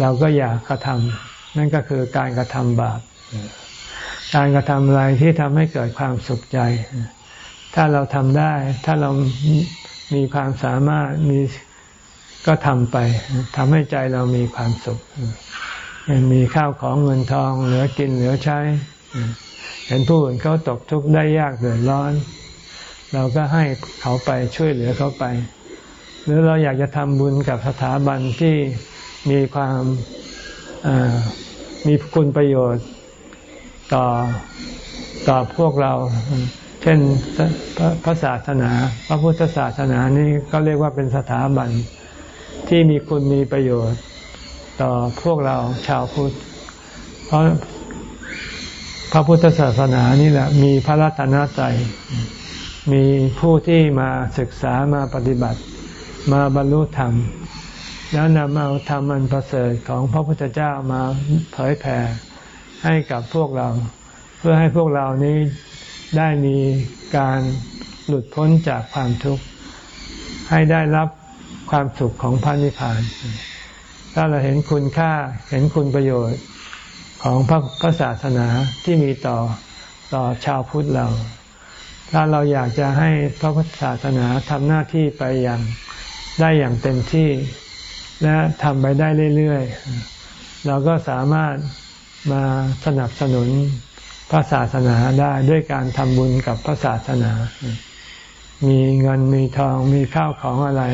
เราก็อยากกระทำนั่นก็คือการกระทำบาปการกระทำอะไรที่ทำให้เกิดความสุขใจ ถ้าเราทำได้ ถ้าเรา มีความสามารถมีก็ทำไปทำให้ใจเรามีความสุขยังมีข้าวของเงินทองเหลือกินเหลือใช้ เห็นผู้อื่นเขาตกทุกข์ได้ยากเดือดร้อน เราก็ให้เขาไปช่วยเหลือเขาไป หรือเราอยากจะทำบุญกับสถาบันที่มีความมีคุณประโยชน์ต่อต่อพวกเรา ช่นพระศาสนา พระพุทธศาสนานี่ก็เรียกว่าเป็นสถาบันที่มีคุณมีประโยชน์ต่อพวกเราชาวพุทธ เพราะพระพุทธศาสนานี่แหละมีพระรัตนตรัยมีผู้ที่มาศึกษามาปฏิบัติ มาบรรลุธรรม แล้วนำเอาธรรมอันประเสริฐของพระพุทธเจ้ามาเผยแผ่ให้กับพวกเรา เพื่อให้พวกเรานี้ ได้มีการหลุดพ้นจากความทุกข์ ให้ได้รับความสุขของพระนิพพาน ถ้าเราเห็นคุณค่าเห็นคุณประโยชน์ของพระพระศาสนาที่มีต่อต่อชาวพุทธเรา ถ้าเราอยากจะให้พระพุทธศาสนาทำหน้าที่ไปอย่างได้อย่างเต็มที่ และทำไปได้เรื่อยๆ เราก็สามารถมาสนับสนุน พระศาสนาได้ด้วยการทำบุญกับพระศาสนา มีเงินมีทองมีข้าวของอะไร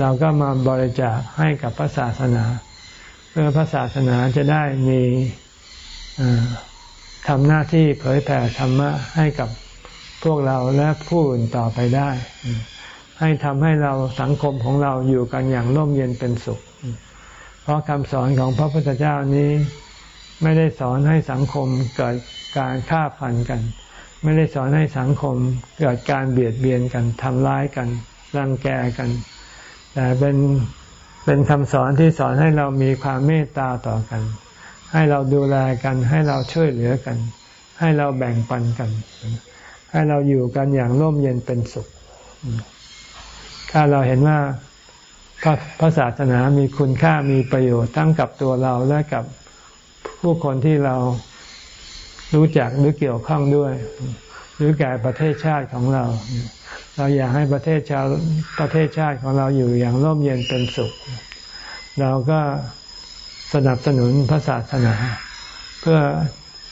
เราก็มาบริจาคให้กับพระศาสนา เพื่อพระศาสนาจะได้มีทำหน้าที่เผยแผ่ธรรมะให้กับพวกเราและผู้อื่นต่อไปได้ ให้ทำให้เราสังคมของเราอยู่กันอย่างร่มเย็นเป็นสุข เพราะคำสอนของพระพุทธเจ้านี้ไม่ได้สอนให้สังคมเกิด การฆ่าฟันกัน ไม่ได้สอนให้สังคมเกิดการเบียดเบียนกันทำร้ายกันรังแกกัน แต่เป็นเป็นคำสอนที่สอนให้เรามีความเมตตาต่อกัน ให้เราดูแลกัน ให้เราช่วยเหลือกัน ให้เราแบ่งปันกัน ให้เราอยู่กันอย่างร่มเย็นเป็นสุข ถ้าเราเห็นว่าพระพระศาสนามีคุณค่ามีประโยชน์ทั้งกับตัวเราและกับผู้คนที่เรา รู้จักหรือเกี่ยวข้องด้วย หรือแก่ประเทศชาติของเรา เราอยากให้ประเทศชาติประเทศชาติของเราอยู่อย่างร่มเย็นเป็นสุข เราก็สนับสนุนพระศาสนา เพื่อ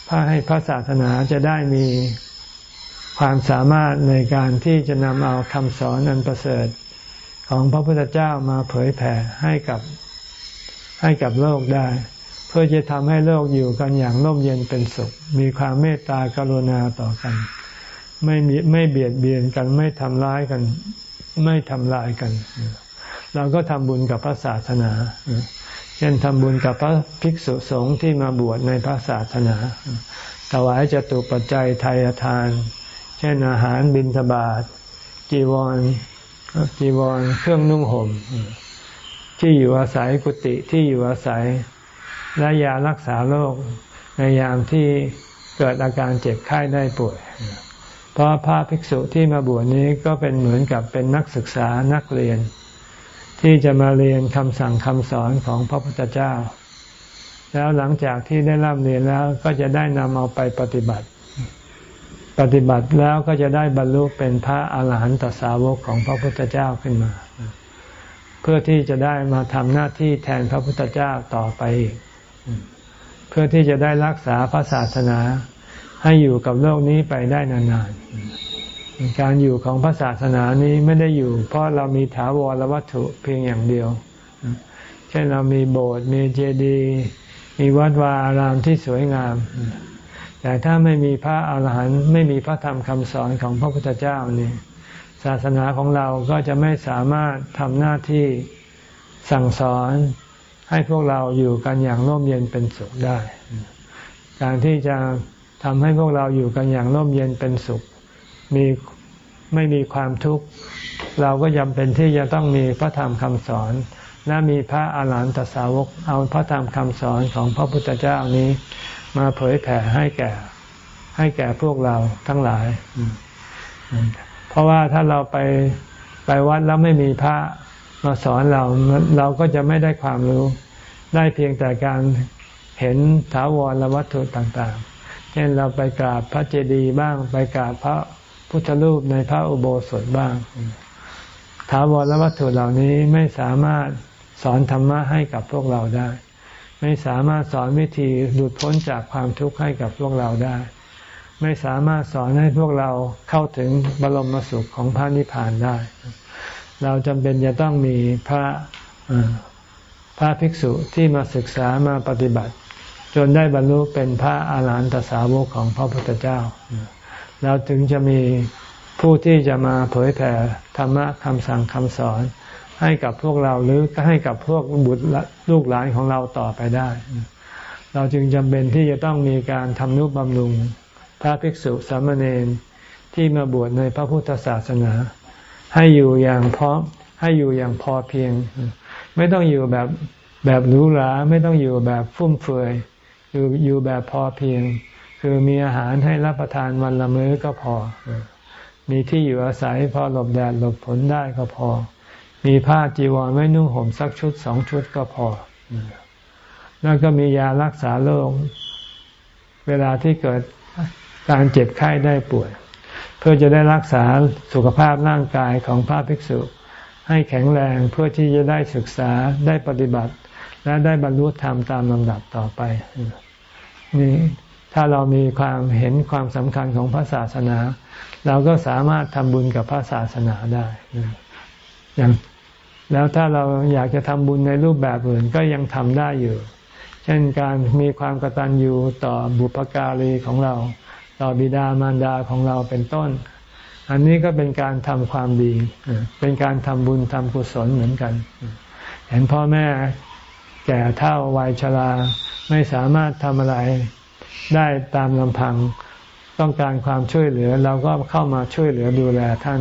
พาให้พระศาสนาจะได้มีความสามารถในการที่จะนำเอาคำสอนอันประเสริฐของพระพุทธเจ้ามาเผยแผ่ให้กับให้กับโลกได้ เพื่อจะทำให้โลกอยู่กันอย่างร่มเย็นเป็นสุข มีความเมตตากรุณาต่อกัน ไม่มีไม่เบียดเบียนกัน ไม่ทำร้ายกัน ไม่ทำลายกัน เราก็ทำบุญกับพระศาสนาเช่นทำบุญกับพระภิกษุสงฆ์ที่มาบวชในพระศาสนา ถวายจตุปัจจัยไทยทาน เช่นอาหารบิณฑบาต จีวร จีวร เครื่องนุ่งห่ม ที่อยู่อาศัยกุฏิที่อยู่อาศัย และยารักษาโรคในยามที่เกิดอาการเจ็บไข้ได้ป่วย เพราะพระภิกษุที่มาบวชนี้ก็เป็นเหมือนกับเป็นนักศึกษานักเรียน ที่จะมาเรียนคำสั่งคำสอนของพระพุทธเจ้า แล้วหลังจากที่ได้ร่ำเรียนแล้วก็จะได้นำเอาไปปฏิบัติ ปฏิบัติแล้วก็จะได้บรรลุเป็นพระอาหารหันตสาวกของพระพุทธเจ้าขึ้นมา เพื่อที่จะได้มาทำหน้าที่แทนพระพุทธเจ้าต่อไปอีก เพื่อที่จะได้รักษาพระศาสนาให้อยู่กับโลกนี้ไปได้นานๆ การอยู่ของพระศาสนานี้ไม่ได้อยู่ เพราะเรามีถาวรวัตถุเพียงอย่างเดียว เช่นเรามีโบสถ์มีเจดีย์มีวัดวาอารามที่สวยงาม แต่ถ้าไม่มีพระอาหารหันต์ไม่มีพระธรรมคำสอนของพระพุทธเจ้านี่ศาสนาของเราก็จะไม่สามารถทำหน้าที่สั่งสอน ให้พวกเราอยู่กันอย่างร่มเย็นเป็นสุขได้ การที่จะทำให้พวกเราอยู่กันอย่างร่มเย็นเป็นสุข มีไม่มีความทุกข์ เราก็จำเป็นที่จะต้องมีพระธรรมคำสอน และมีพระอาหารหันตสาวกเอาพระธรรมคำสอนของพระพุทธเจ้านี้มาเผยแผ่ให้แก่ ให้แก่พวกเราทั้งหลาย เพราะว่าถ้าเราไปไปวัดแล้วไม่มีพระ มาสอนเราเราก็จะไม่ได้ความรู้ ได้เพียงแต่การเห็นถาวรวัตถุต่างๆ เช่นเราไปกราบพระเจดีย์บ้าง ไปกราบพระพุทธรูปในพระอุโบสถบ้าง ถาวรวัตถุเหล่านี้ไม่สามารถสอนธรรมะให้กับพวกเราได้ ไม่สามารถสอนวิธีหลุดพ้นจากความทุกข์ให้กับพวกเราได้ ไม่สามารถสอนให้พวกเราเข้าถึงบรมสุขของพระนิพพานได้ เราจำเป็นจะต้องมีพระพระภิกษุที่มาศึกษามาปฏิบัติ จนได้บรรลุเป็นพระอาหารหันตสาวกของพระพุทธเจ้าเราถึงจะมีผู้ที่จะมาเผยแผ่ธรรมะคำสั่งคำสอน ให้กับพวกเราหรือให้กับพวกบุตรลูกหลานของเราต่อไปได้ เราจึงจำเป็นที่จะต้องมีการทำนุบำรุง พระภิกษุสามเณรที่มาบวชในพระพุทธศาสนา ให้อยู่อย่างพร้อมให้อยู่อย่างพอเพียง ไม่ต้องอยู่แบบแบบหรูหราไม่ต้องอยู่แบบฟุ่มเฟือยอยู่อยู่แบบพอเพียง คือมีอาหารให้รับประทานวันละมื้อก็พอ มีที่อยู่อาศัยพอหลบแดดหลบฝนได้ก็พอ มีผ้าจีวรไว้นุ่งห่มสักชุดสองชุดก็พอ แล้วก็มียารักษาโรคเวลาที่เกิดการเจ็บไข้ได้ป่วย เพื่อจะได้รักษาสุขภาพร่างกายของพระภิกษุ ให้แข็งแรงเพื่อที่จะได้ศึกษาได้ปฏิบัติ และได้บรรลุธรรมตามลำดับต่อไปนี่ถ้าเรามีความเห็นความสำคัญของพระศาสนา เราก็สามารถทำบุญกับพระศาสนาได้อย่างแล้วถ้าเราอยากจะทำบุญในรูปแบบอื่นก็ยังทำได้อยู่ เช่นการมีความกตัญญูต่อบุพการีของเรา ต่อบิดามารดาของเราเป็นต้น อันนี้ก็เป็นการทำความดี เป็นการทำบุญทำกุศลเหมือนกัน เห็นพ่อแม่แก่เท่าวัยชราไม่สามารถทำอะไรได้ตามลำพังต้องการความช่วยเหลือเราก็เข้ามาช่วยเหลือดูแลท่าน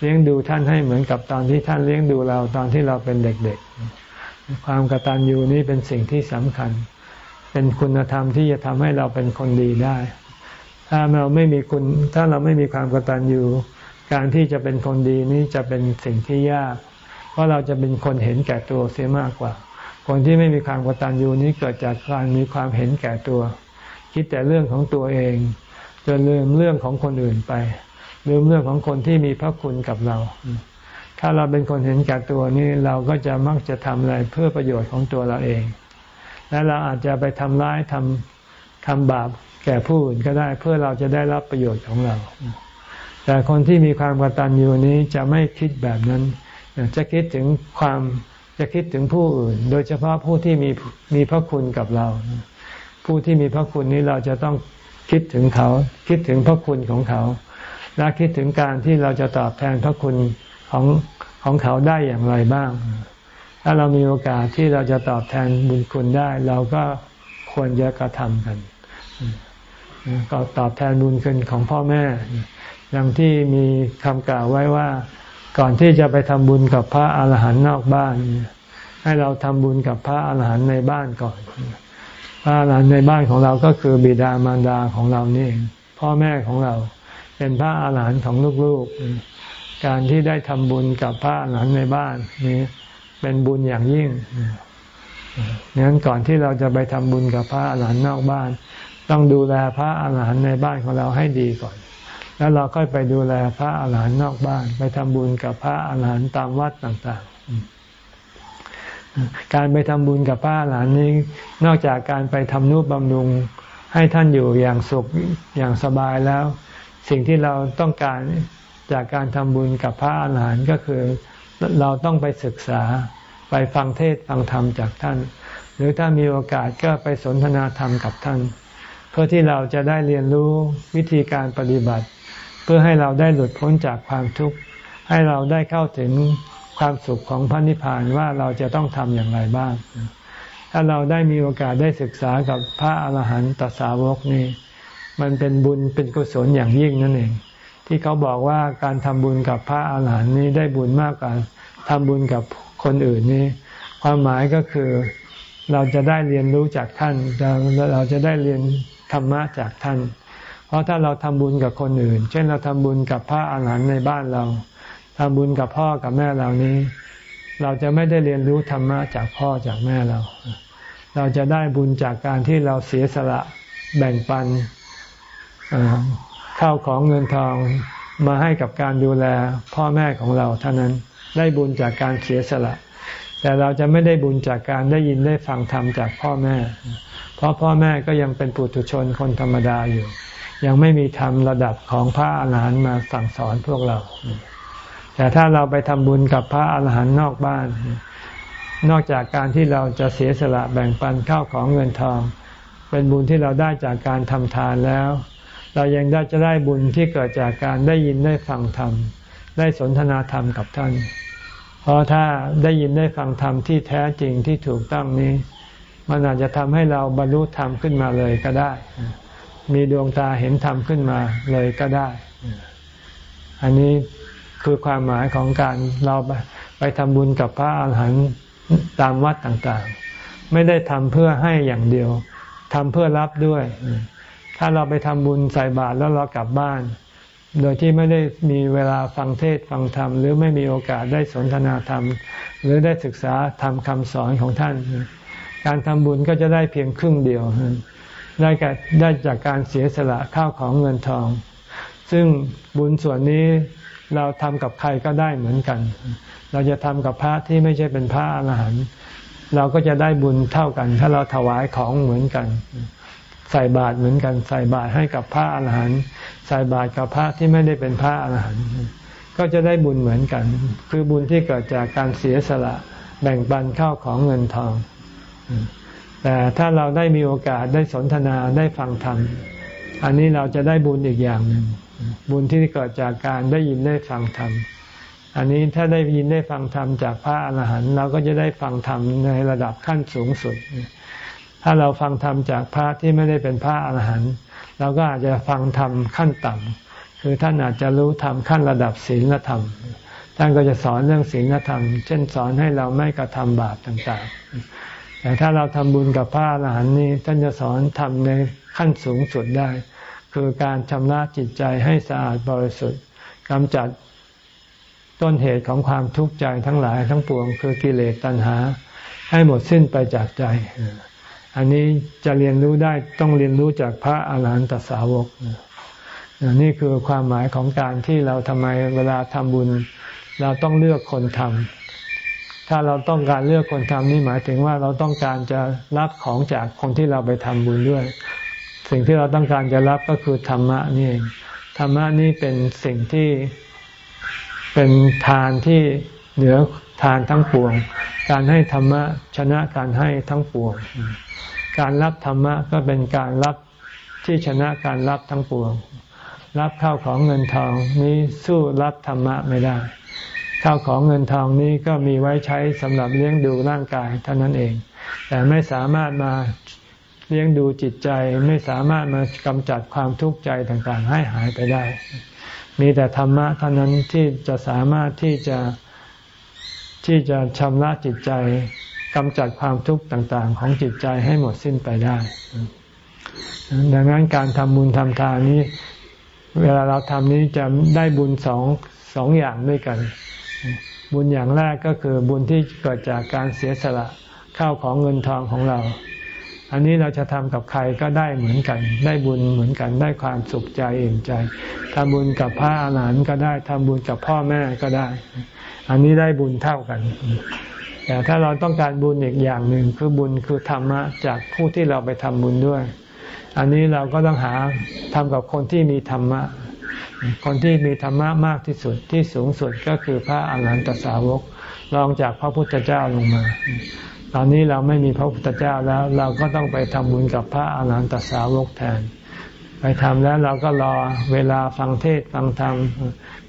เลี้ยงดูท่านให้เหมือนกับตอนที่ท่านเลี้ยงดูเราตอนที่เราเป็นเด็กๆ ความกตัญญูนี้เป็นสิ่งที่สำคัญ เป็นคุณธรรมที่จะทำให้เราเป็นคนดีได้ ถ้าเราไม่มีคุณ ถ้าเราไม่มีความกตัญญูการที่จะเป็นคนดีนี้จะเป็นสิ่งที่ยาก เพราะเราจะเป็นคนเห็นแก่ตัวเสียมากกว่า คนที่ไม่มีความกตัญญูนี้เกิดจากการมีความเห็นแก่ตัว คิดแต่เรื่องของตัวเอง จนลืมเรื่องของคนอื่นไป ลืมเรื่องของคนที่มีพระคุณกับเรา ถ้าเราเป็นคนเห็นแก่ตัวนี้เราก็จะมักจะทำอะไรเพื่อประโยชน์ของตัวเราเอง และเราอาจจะไปทำร้ายทำทำบาป แก่ผู้อื่นก็ได้เพื่อเราจะได้รับประโยชน์ของเรา แต่คนที่มีความกตัญญูนี้จะไม่คิดแบบนั้น จะคิดถึงความจะคิดถึงผู้อื่น โดยเฉพาะผู้ที่มีมีพระคุณกับเรา ผู้ที่มีพระคุณนี้เราจะต้องคิดถึงเขา คิดถึงพระคุณของเขา และคิดถึงการที่เราจะตอบแทนพระคุณของของเขาได้อย่างไรบ้าง ถ้าเรามีโอกาสที่เราจะตอบแทนบุญคุณได้ เราก็ควรจะกระทำกัน ก็ตอบแทนบุญคุณของพ่อแม่ อย่างที่มีคำกล่าวไว้ว่า ก่อนที่จะไปทำบุญกับพระอาหารหันต์นอกบ้าน ให้เราทำบุญกับพระอาหารหันต์ในบ้านก่อน พระอาหารหันต์ในบ้านของเราก็คือบิดามารดาของเรานี่พ่อแม่ของเรา เป็นพระอาหารหันต์ของลูกๆ การที่ได้ทำบุญกับพระอาหารหันต์ในบ้านนี้เป็นบุญอย่างยิ่งงั้นก่อนที่เราจะไปทำบุญกับพระอาหารหันต์นอกบ้าน ต้องดูแลพระอาหารหันต์ในบ้านของเราให้ดีก่อน แล้วเราก็ไปดูแลพระอาหารหันต์นอกบ้าน ไปทำบุญกับพระอาหารหันต์ตามวัดต่างๆ การไปทำบุญกับพระอาหารหันต์นี้ นอกจากการไปทำนุบำรุงให้ท่านอยู่อย่างสุขอย่างสบายแล้ว สิ่งที่เราต้องการจากการทำบุญกับพระอาหารหันต์ก็คือเราต้องไปศึกษาไปฟังเทศฟังธรรมจากท่าน หรือถ้ามีโอกาสก็ไปสนทนาธรรมกับท่าน เพื่อที่เราจะได้เรียนรู้วิธีการปฏิบัติ เพื่อให้เราได้หลุดพ้นจากความทุกข์ ให้เราได้เข้าถึงความสุขของพระนิพพานว่าเราจะต้องทำอย่างไรบ้าง ถ้าเราได้มีโอกาสได้ศึกษากับพระอาหารหันตสาวกนี่มันเป็นบุญเป็นกุศลอย่างยิ่งนั่นเอง ที่เขาบอกว่าการทำบุญกับพระอาหารหันต์นี้ได้บุญมากกว่าทำบุญกับคนอื่นนี้ความหมายก็คือเราจะได้เรียนรู้จากท่านเราจะได้เรียน ธรรมะจากท่าน เพราะถ้าเราทำบุญกับคนอื่น เช่นเราทำบุญกับพระอาหารหันต์ในบ้านเราทำบุญกับพ่อกับแม่เรานี้ เราจะไม่ได้เรียนรู้ธรรมะจากพ่อจากแม่เรา เราจะได้บุญจากการที่เราเสียสละแบ่งปันข้าวของเงินทองมาให้กับการดูแลพ่อแม่ของเราเท่านั้นได้บุญจากการเสียสละ แต่เราจะไม่ได้บุญจากการได้ยินได้ฟังธรรมจากพ่อแม่ ราะพ่อแม่ก็ยังเป็นปุถุชนคนธรรมดาอยู่ ยังไม่มีธรรมระดับของพระอาหารหันต์มาสั่งสอนพวกเรา แต่ถ้าเราไปทำบุญกับพระอาหารหันต์นอกบ้าน นอกจากการที่เราจะเสียสละแบ่งปันข้าวของเงินทอง เป็นบุญที่เราได้จากการทำทานแล้ว เรายังได้จะได้บุญที่เกิดจากการได้ยินได้ฟังธรรม ได้สนทนาธรรมกับท่าน เพราะถ้าได้ยินได้ฟังธรรมที่แท้จริงที่ถูกต้องนี้ มันอาจจะทำให้เราบรรลุธรรมขึ้นมาเลยก็ได้ มีดวงตาเห็นธรรมขึ้นมาเลยก็ได้ อันนี้คือความหมายของการเราไปทำบุญกับพระอาหารหันต์ตามวัดต่างๆ ไม่ได้ทำเพื่อให้อย่างเดียวทำเพื่อรับด้วย ถ้าเราไปทำบุญใส่บาตรแล้วเรากลับบ้าน โดยที่ไม่ได้มีเวลาฟังเทศฟังธรรม หรือไม่มีโอกาสได้สนทนาธรรม หรือได้ศึกษาธรรมคำสอนของท่าน การทำบุญก็จะได้เพียงครึ่งเดียว ได้กับได้จากการเสียสละข้าวของเงินทอง ซึ่งบุญส่วนนี้เราทำกับใครก็ได้เหมือนกัน เราจะทำกับพระที่ไม่ใช่เป็นพระอรหันต์เราก็จะได้บุญเท่ากัน ถ้าเราถวายของเหมือนกัน ใส่บาตรเหมือนกัน ใส่บาตรให้กับพระอรหันต์ใส่บาตรกับพระที่ไม่ได้เป็นพระอรหันต์ก็จะได้บุญเหมือนกัน คือบุญที่เกิดจากการเสียสละแบ่งปันข้าวของเงินทอง แต่ถ้าเราได้มีโอกาสได้สนทนาได้ฟังธรรม อันนี้เราจะได้บุญอีกอย่างหนึ่งบุญที่เกิดจากการได้ยินได้ฟังธรรม อันนี้ถ้าได้ยินได้ฟังธรรมจากพระอรหันต์เราก็จะได้ฟังธรรมในระดับขั้นสูงสุด ถ้าเราฟังธรรมจากพระที่ไม่ได้เป็นพระอรหันต์เราก็อาจจะฟังธรรมขั้นต่ำคือท่านอาจจะรู้ธรรมขั้นระดับศีลธรรม ท่านก็จะสอนเรื่องศีลธรรม เช่นสอนให้เราไม่กระทำบาปต่างๆ แต่ถ้าเราทำบุญกับพระอรหันต์นี้ท่านจะสอนทำในขั้นสูงสุดได้ คือการชำระจิตใจให้สะอาดบริสุทธิ์กำจัดต้นเหตุของความทุกข์ใจทั้งหลายทั้งปวง คือกิเลสตัณหา ให้หมดสิ้นไปจากใจ อันนี้จะเรียนรู้ได้ต้องเรียนรู้จากพระอาหารหันตสาวก นี่คือความหมายของการที่เราทำไมเวลาทำบุญ เราต้องเลือกคนทำ ถ้าเราต้องการเลือกคนทำนี่หมายถึงว่าเราต้องการจะรับของจากคนที่เราไปทำบุญด้วย สิ่งที่เราต้องการจะรับก็คือธรรมะนี่เองธรรมะนี่เป็นสิ่งที่เป็นทานที่เหนือทานทั้งปวง การให้ธรรมะชนะการให้ทั้งปวง การรับธรรมะก็เป็นการรับที่ชนะการรับทั้งปวง รับเข้าของเงินทองนี้สู้รับธรรมะไม่ได้ ข้าวของเงินทองนี้ก็มีไว้ใช้สำหรับเลี้ยงดูร่างกายเท่านั้นเอง แต่ไม่สามารถมาเลี้ยงดูจิตใจไม่สามารถมากำจัดความทุกข์ใจต่างๆ ให้หายไปได้ มีแต่ธรรมะเท่านั้นที่จะสามารถที่จะที่จะชำระจิตใจกำจัดความทุกข์ต่างๆ ของจิตใจให้หมดสิ้นไปได้ ดังนั้นการทำบุญทำทานนี้ เวลาเราทำนี้จะได้บุญสองสองอย่างด้วยกัน บุญอย่างแรกก็คือบุญที่เกิดจากการเสียสละข้าวของเงินทองของเรา อันนี้เราจะทำกับใครก็ได้เหมือนกัน ได้บุญเหมือนกันได้ความสุขใจอิ่มใจทำบุญกับพระอาหารหันต์ก็ได้ทำบุญกับพ่อแม่ก็ได้ อันนี้ได้บุญเท่ากันแต่ถ้าเราต้องการบุญอีกอย่างหนึ่งคือบุญคือธรรมะจากผู้ที่เราไปทำบุญด้วย อันนี้เราก็ต้องหาทำกับคนที่มีธรรมะ คนที่มีธรรมะมากที่สุดที่สูงสุดก็คือพระอรหันตสาวกรองจากพระพุทธเจ้าลงมา ตอนนี้เราไม่มีพระพุทธเจ้าแล้ว เราก็ต้องไปทำบุญกับพระอรหันตสาวกแทน ไปทำแล้วเราก็รอเวลาฟังเทศฟังธรรม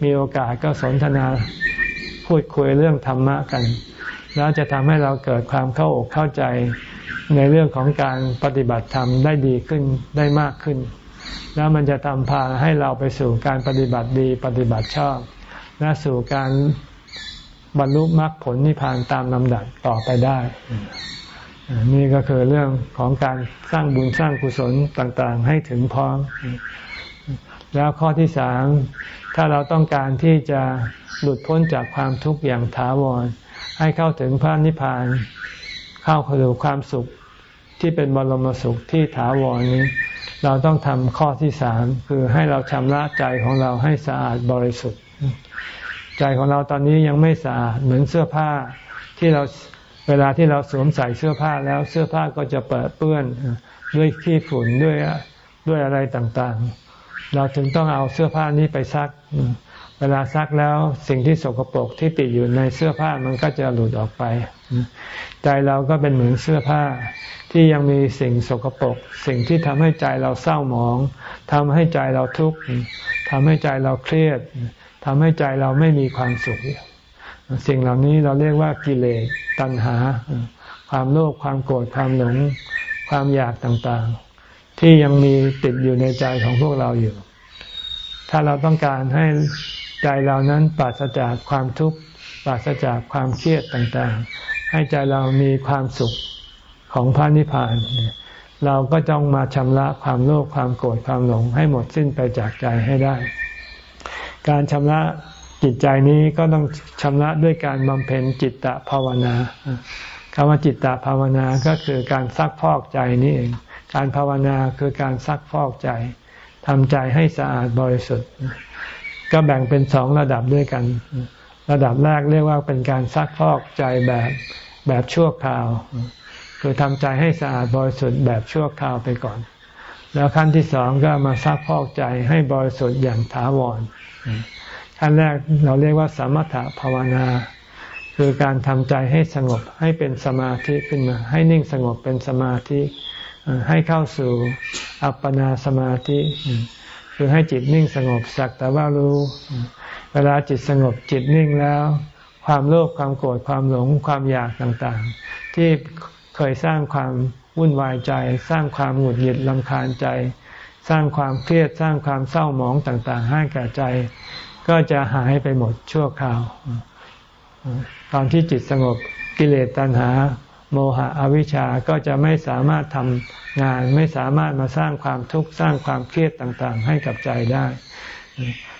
มีโอกาสก็สนทนาพูดคุยเรื่องธรรมะกัน แล้วจะทำให้เราเกิดความเข้าอกเข้าใจในเรื่องของการปฏิบัติธรรมได้ดีขึ้นได้มากขึ้น แล้วมันจะทำพาให้เราไปสู่การปฏิบัติดีปฏิบัติชอบ และสู่การบรรลุมรรคผลนิพพานตามลำดับต่อไปได้ นี่ก็คือเรื่องของการสร้างบุญสร้างกุศลต่างๆ ให้ถึงพร้อม แล้วข้อที่สามถ้าเราต้องการที่จะหลุดพ้นจากความทุกข์อย่างถาวร ให้เข้าถึงพระนิพพาน เข้าถึงความสุขที่เป็นบรมสุขที่ถาวรนี้ เราต้องทำข้อที่สามคือให้เราชำระใจของเราให้สะอาดบริสุทธิ์ ใจของเราตอนนี้ยังไม่สะอาดเหมือนเสื้อผ้าที่เราเวลาที่เราสวมใส่เสื้อผ้าแล้วเสื้อผ้าก็จะเปิดเปื้อนด้วยขี้ฝุ่นด้วยด้วยอะไรต่างๆ เราถึงต้องเอาเสื้อผ้านี้ไปซัก เวลาซักแล้วสิ่งที่สกปรกที่ติดอยู่ในเสื้อผ้ามันก็จะหลุดออกไป ใจเราก็เป็นเหมือนเสื้อผ้า ที่ยังมีสิ่งสกปรกสิ่งที่ทำให้ใจเราเศร้าหมองทำให้ใจเราทุกข์ทำให้ใจเราเครียดทำให้ใจเราไม่มีความสุข สิ่งเหล่านี้เราเรียกว่ากิเลสตัณหา ความโลภความโกรธความหลง ความอยากต่างๆ ที่ยังมีติดอยู่ในใจของพวกเราอยู่ ถ้าเราต้องการให้ใจเรานั้นปราศจากความทุกข์ปราศจากความเครียดต่างๆ ให้ใจเรามีความสุขของพระนิพพาน เราก็ต้องมาชำระความโลภความโกรธความหลงให้หมดสิ้นไปจากใจให้ได้ การชำระจิตใจนี้ก็ต้องชำระด้วยการบำเพ็ญจิตตภาวนาคำว่าจิตตภาวนาก็คือการซักพอกใจนี่เอง การภาวนาคือการซักพอกใจทำใจให้สะอาดบริสุทธิ์ ก็แบ่งเป็นสองระดับด้วยกัน ระดับแรกเรียกว่าเป็นการซักพอกใจแบบ แบบชั่วคราว คือทำใจให้สะอาดบริสุทธิ์แบบชั่วคราวไปก่อน แล้วขั้นที่สองก็มาซักพอกใจให้บริสุทธิ์อย่างถาวรขั้นแรกเราเรียกว่าสมถภาวนา คือการทำใจให้สงบให้เป็นสมาธิขึ้นมา ให้นิ่งสงบเป็นสมาธิ ให้เข้าสู่อัปปนาสมาธิคือให้จิตนิ่งสงบสักแต่ว่ารู้ เวลาจิตสงบจิตนิ่งแล้ว ความโลภความโกรธความหลงความอยากต่างๆ ที่เคยสร้างความวุ่นวายใจ สร้างความหงุดหงิดลำคาญใจ สร้างความเครียดสร้างความเศร้าหมองต่างๆ ให้แก่ใจ ก็จะหายไปหมดชั่วคราว ตอนที่จิตสงบกิเลสตัณหา โมหะอวิชชาก็จะไม่สามารถทำงานไม่สามารถมาสร้างความทุกข์สร้างความเครียดต่างๆ ให้กับใจได้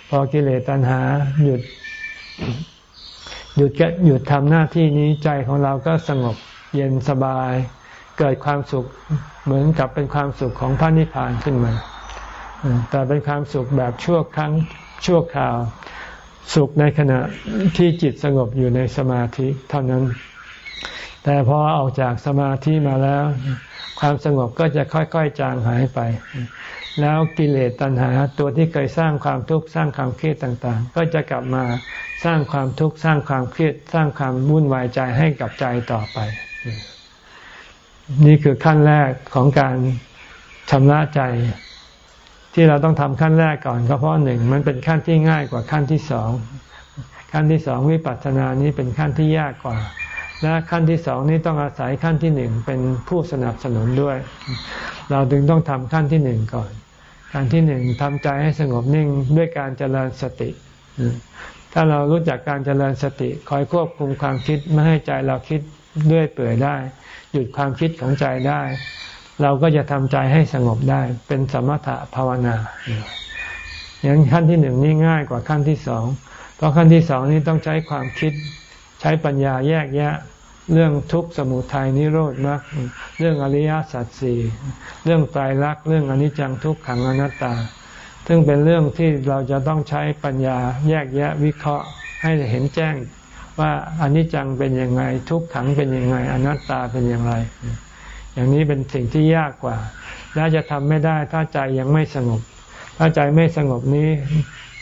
พอกิเลสตัณหาหยุด หยุดหยุดทำหน้าที่นี้ใจของเราก็สงบเย็นสบาย เกิดความสุขเหมือนกับเป็นความสุขของพระนิพพานขึ้นมาแต่เป็นความสุขแบบชั่วครั้งชั่วคราว สุขในขณะที่จิตสงบอยู่ในสมาธิเท่านั้น แต่พอออกจากสมาธิมาแล้ว ความสงบก็จะค่อยๆจางหายไป แล้วกิเลสตัณหาตัวที่เคยสร้างความทุกข์สร้างความเครียดต่างๆ ก็จะกลับมา สร้างความทุกข์สร้างความเครียดสร้างความวุ่นวายใจให้กับใจต่อไป นี่คือขั้นแรกของการชำระใจ ที่เราต้องทำขั้นแรกก่อนก็เพราะหนึ่งมันเป็นขั้นที่ง่ายกว่าขั้นที่สองขั้นที่สองวิปัสสนานี้เป็นขั้นที่ยากกว่า และขั้นที่สองนี้ต้องอาศัยขั้นที่หนึ่งเป็นผู้สนับสนุนด้วย เราจึงต้องทำขั้นที่หนึ่งก่อนขั้นที่หนึ่งทำใจให้สงบนิ่งด้วยการเจริญสติ ถ้าเรารู้จักการเจริญสติคอยควบคุมความคิดไม่ให้ใจเราคิดด้วยเปื่อยได้ หยุดความคิดของใจได้ เราก็จะทำใจให้สงบได้ เป็นสมถะภาวนาอย่างขั้นที่หนึ่งนี่ง่ายกว่าขั้นที่สองเพราะขั้นที่สองนี้ต้องใช้ความคิด ใช้ปัญญาแยกแยะ เรื่องทุกข์สมุทัยนิโรธมรรคเรื่องอริยสัจสี่เรื่องตายรักเรื่องอนิจจังทุกขังอนัตตา ซึ่งเป็นเรื่องที่เราจะต้องใช้ปัญญาแยกแยะวิเคราะห์ให้เห็นแจ้งว่าอนิจจังเป็นยังไง ทุกขังเป็นยังไง อนัตตาเป็นอย่างไร อย่างนี้เป็นสิ่งที่ยากกว่า และจะทำไม่ได้ถ้าใจยังไม่สงบ ถ้าใจไม่สงบนี้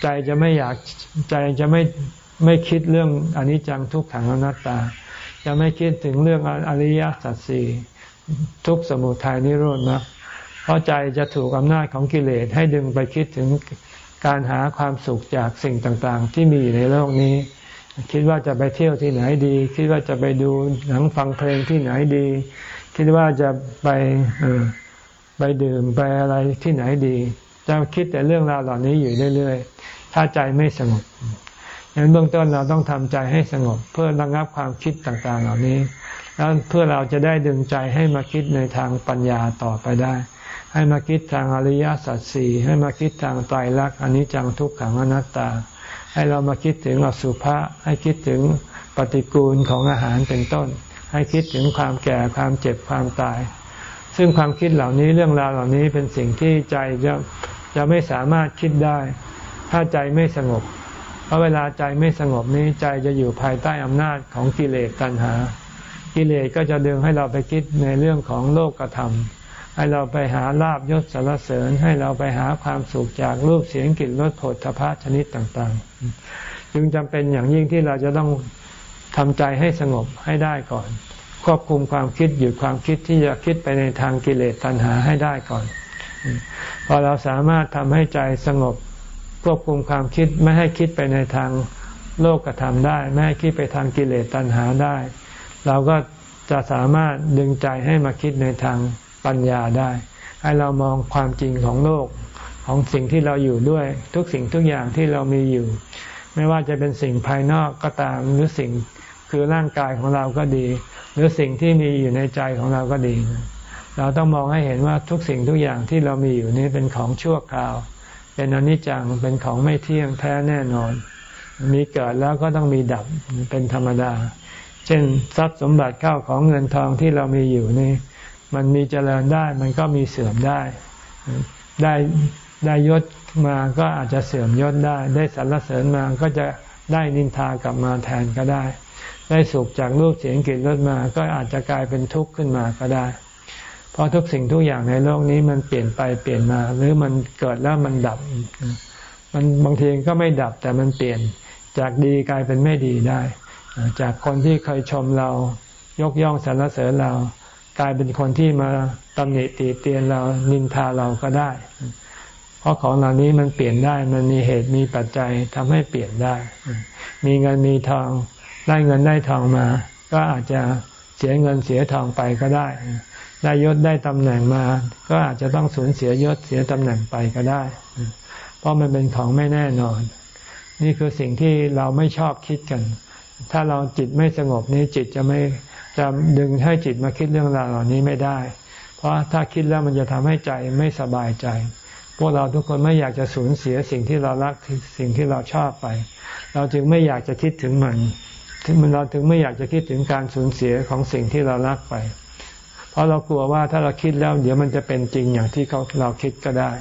ใจจะไม่อยากใจจะไม่ไม่คิดเรื่องอนิจจังทุกขังอนัตตา จะไม่คิดถึงเรื่องอริยสัจสี่ทุกสมุทัยนิโรธมรรค เพราะใจจะถูกอำนาจของกิเลสให้ดึงไปคิดถึงการหาความสุขจากสิ่งต่างๆ ที่มีอยู่ในโลกนี้ คิดว่าจะไปเที่ยวที่ไหนดี คิดว่าจะไปดูหนังฟังเพลงที่ไหนดี คิดว่าจะไปไปดื่มไปอะไรที่ไหนดี จะคิดแต่เรื่องราวเหล่านี้อยู่เรื่อยๆ ถ้าใจไม่สงบดังนั้นเบื้องต้นเราต้องทำใจให้สงบ เพื่อระงับความคิดต่างๆ เหล่านี้ แล้วเพื่อเราจะได้ดึงใจให้มาคิดในทางปัญญาต่อไปได้ ให้มาคิดทางอริยสัจสี่ให้มาคิดทางไตรลักษณ์อนิจจังทุกขังอนัตตา ให้เรามาคิดถึงอสุภะให้คิดถึงปฏิกูลของอาหารเป็นต้น ให้คิดถึงความแก่ความเจ็บความตาย ซึ่งความคิดเหล่านี้เรื่องราวเหล่านี้เป็นสิ่งที่ใจจะจะไม่สามารถคิดได้ ถ้าใจไม่สงบ เพราะเวลาใจไม่สงบนี้ใจจะอยู่ภายใต้อำนาจของกิเลสตัณหา กิเลสก็จะดึงให้เราไปคิดในเรื่องของโลกธรรม ให้เราไปหาลาบยศสารเสริญ ให้เราไปหาความสุขจากรูปเสียงกลิ่นรสผลทพะชนิดต่างๆ จึงจำเป็นอย่างยิ่งที่เราจะต้องทำใจให้สงบให้ได้ก่อน ควบคุมความคิดหยุดความคิดที่จะคิดไปในทางกิเลสตัณหาให้ได้ก่อน พอเราสามารถทำให้ใจสงบ ควบคุมความคิดไม่ให้คิดไปในทางโลกธรรมได้ ไม่ให้คิดไปทางกิเลสตัณหาได้ เราก็จะสามารถดึงใจให้มาคิดในทาง ปัญญาได้ ให้เรามองความจริงของโลกของสิ่งที่เราอยู่ด้วย ทุกสิ่งทุกอย่างที่เรามีอยู่ ไม่ว่าจะเป็นสิ่งภายนอกก็ตามหรือสิ่งคือร่างกายของเราก็ดี หรือสิ่งที่มีอยู่ในใจของเราก็ดี เราต้องมองให้เห็นว่าทุกสิ่งทุกอย่างที่เรามีอยู่นี้เป็นของชั่วคราว เป็นอนิจจังเป็นของไม่เที่ยงแท้แน่นอน มีเกิดแล้วก็ต้องมีดับเป็นธรรมดา เช่นทรัพย์สมบัติเข้าของเงินทองที่เรามีอยู่นี่ มันมีเจริญได้ มันก็มีเสื่อมได้ ได้ได้ยศมาก็อาจจะเสื่อมยศได้ ได้สรรเสริญมาก็จะได้นินทากลับมาแทนก็ได้ ได้สุขจากรูปเสียงกลิ่นรสมา ก็อาจจะกลายเป็นทุกข์ขึ้นมาก็ได้ เพราะทุกสิ่งทุกอย่างในโลกนี้มันเปลี่ยนไปเปลี่ยนมา หรือมันเกิดแล้วมันดับ มันบางทีก็ไม่ดับแต่มันเปลี่ยนจากดีกลายเป็นไม่ดีได้ จากคนที่เคยชมเรายกย่องสรรเสริญเรา กลายเป็นคนที่มาตำหนิตีเตียนเรานินทาเราก็ได้ เพราะของเหล่านี้มันเปลี่ยนได้มันมีเหตุมีปัจจัยทำให้เปลี่ยนได้ มีเงินมีทองได้เงินได้ทองมา ก็อาจจะเสียเงินเสียทองไปก็ได้ ได้ยศได้ตำแหน่งมา ก็อาจจะต้องสูญเสียยศเสียตำแหน่งไปก็ได้ เพราะมันเป็นของไม่แน่นอน นี่คือสิ่งที่เราไม่ชอบคิดกัน ถ้าเราจิตไม่สงบนี้จิตจะไม่ จะดึงให้จิตมาคิดเรื่องราวเหล่านี้ไม่ได้ เพราะถ้าคิดแล้วมันจะทำให้ใจไม่สบายใจ พวกเราทุกคนไม่อยากจะสูญเสียสิ่งที่เรารักสิ่งที่เราชอบไป เราจึงไม่อยากจะคิดถึงมันถึงมันเราถึงไม่อยากจะคิดถึงการสูญเสียของสิ่งที่เรารักไป เพราะเรากลัวว่าถ้าเราคิดแล้ว เดี๋ยวมันจะเป็นจริงอย่างที่เขาเราคิดก็ได้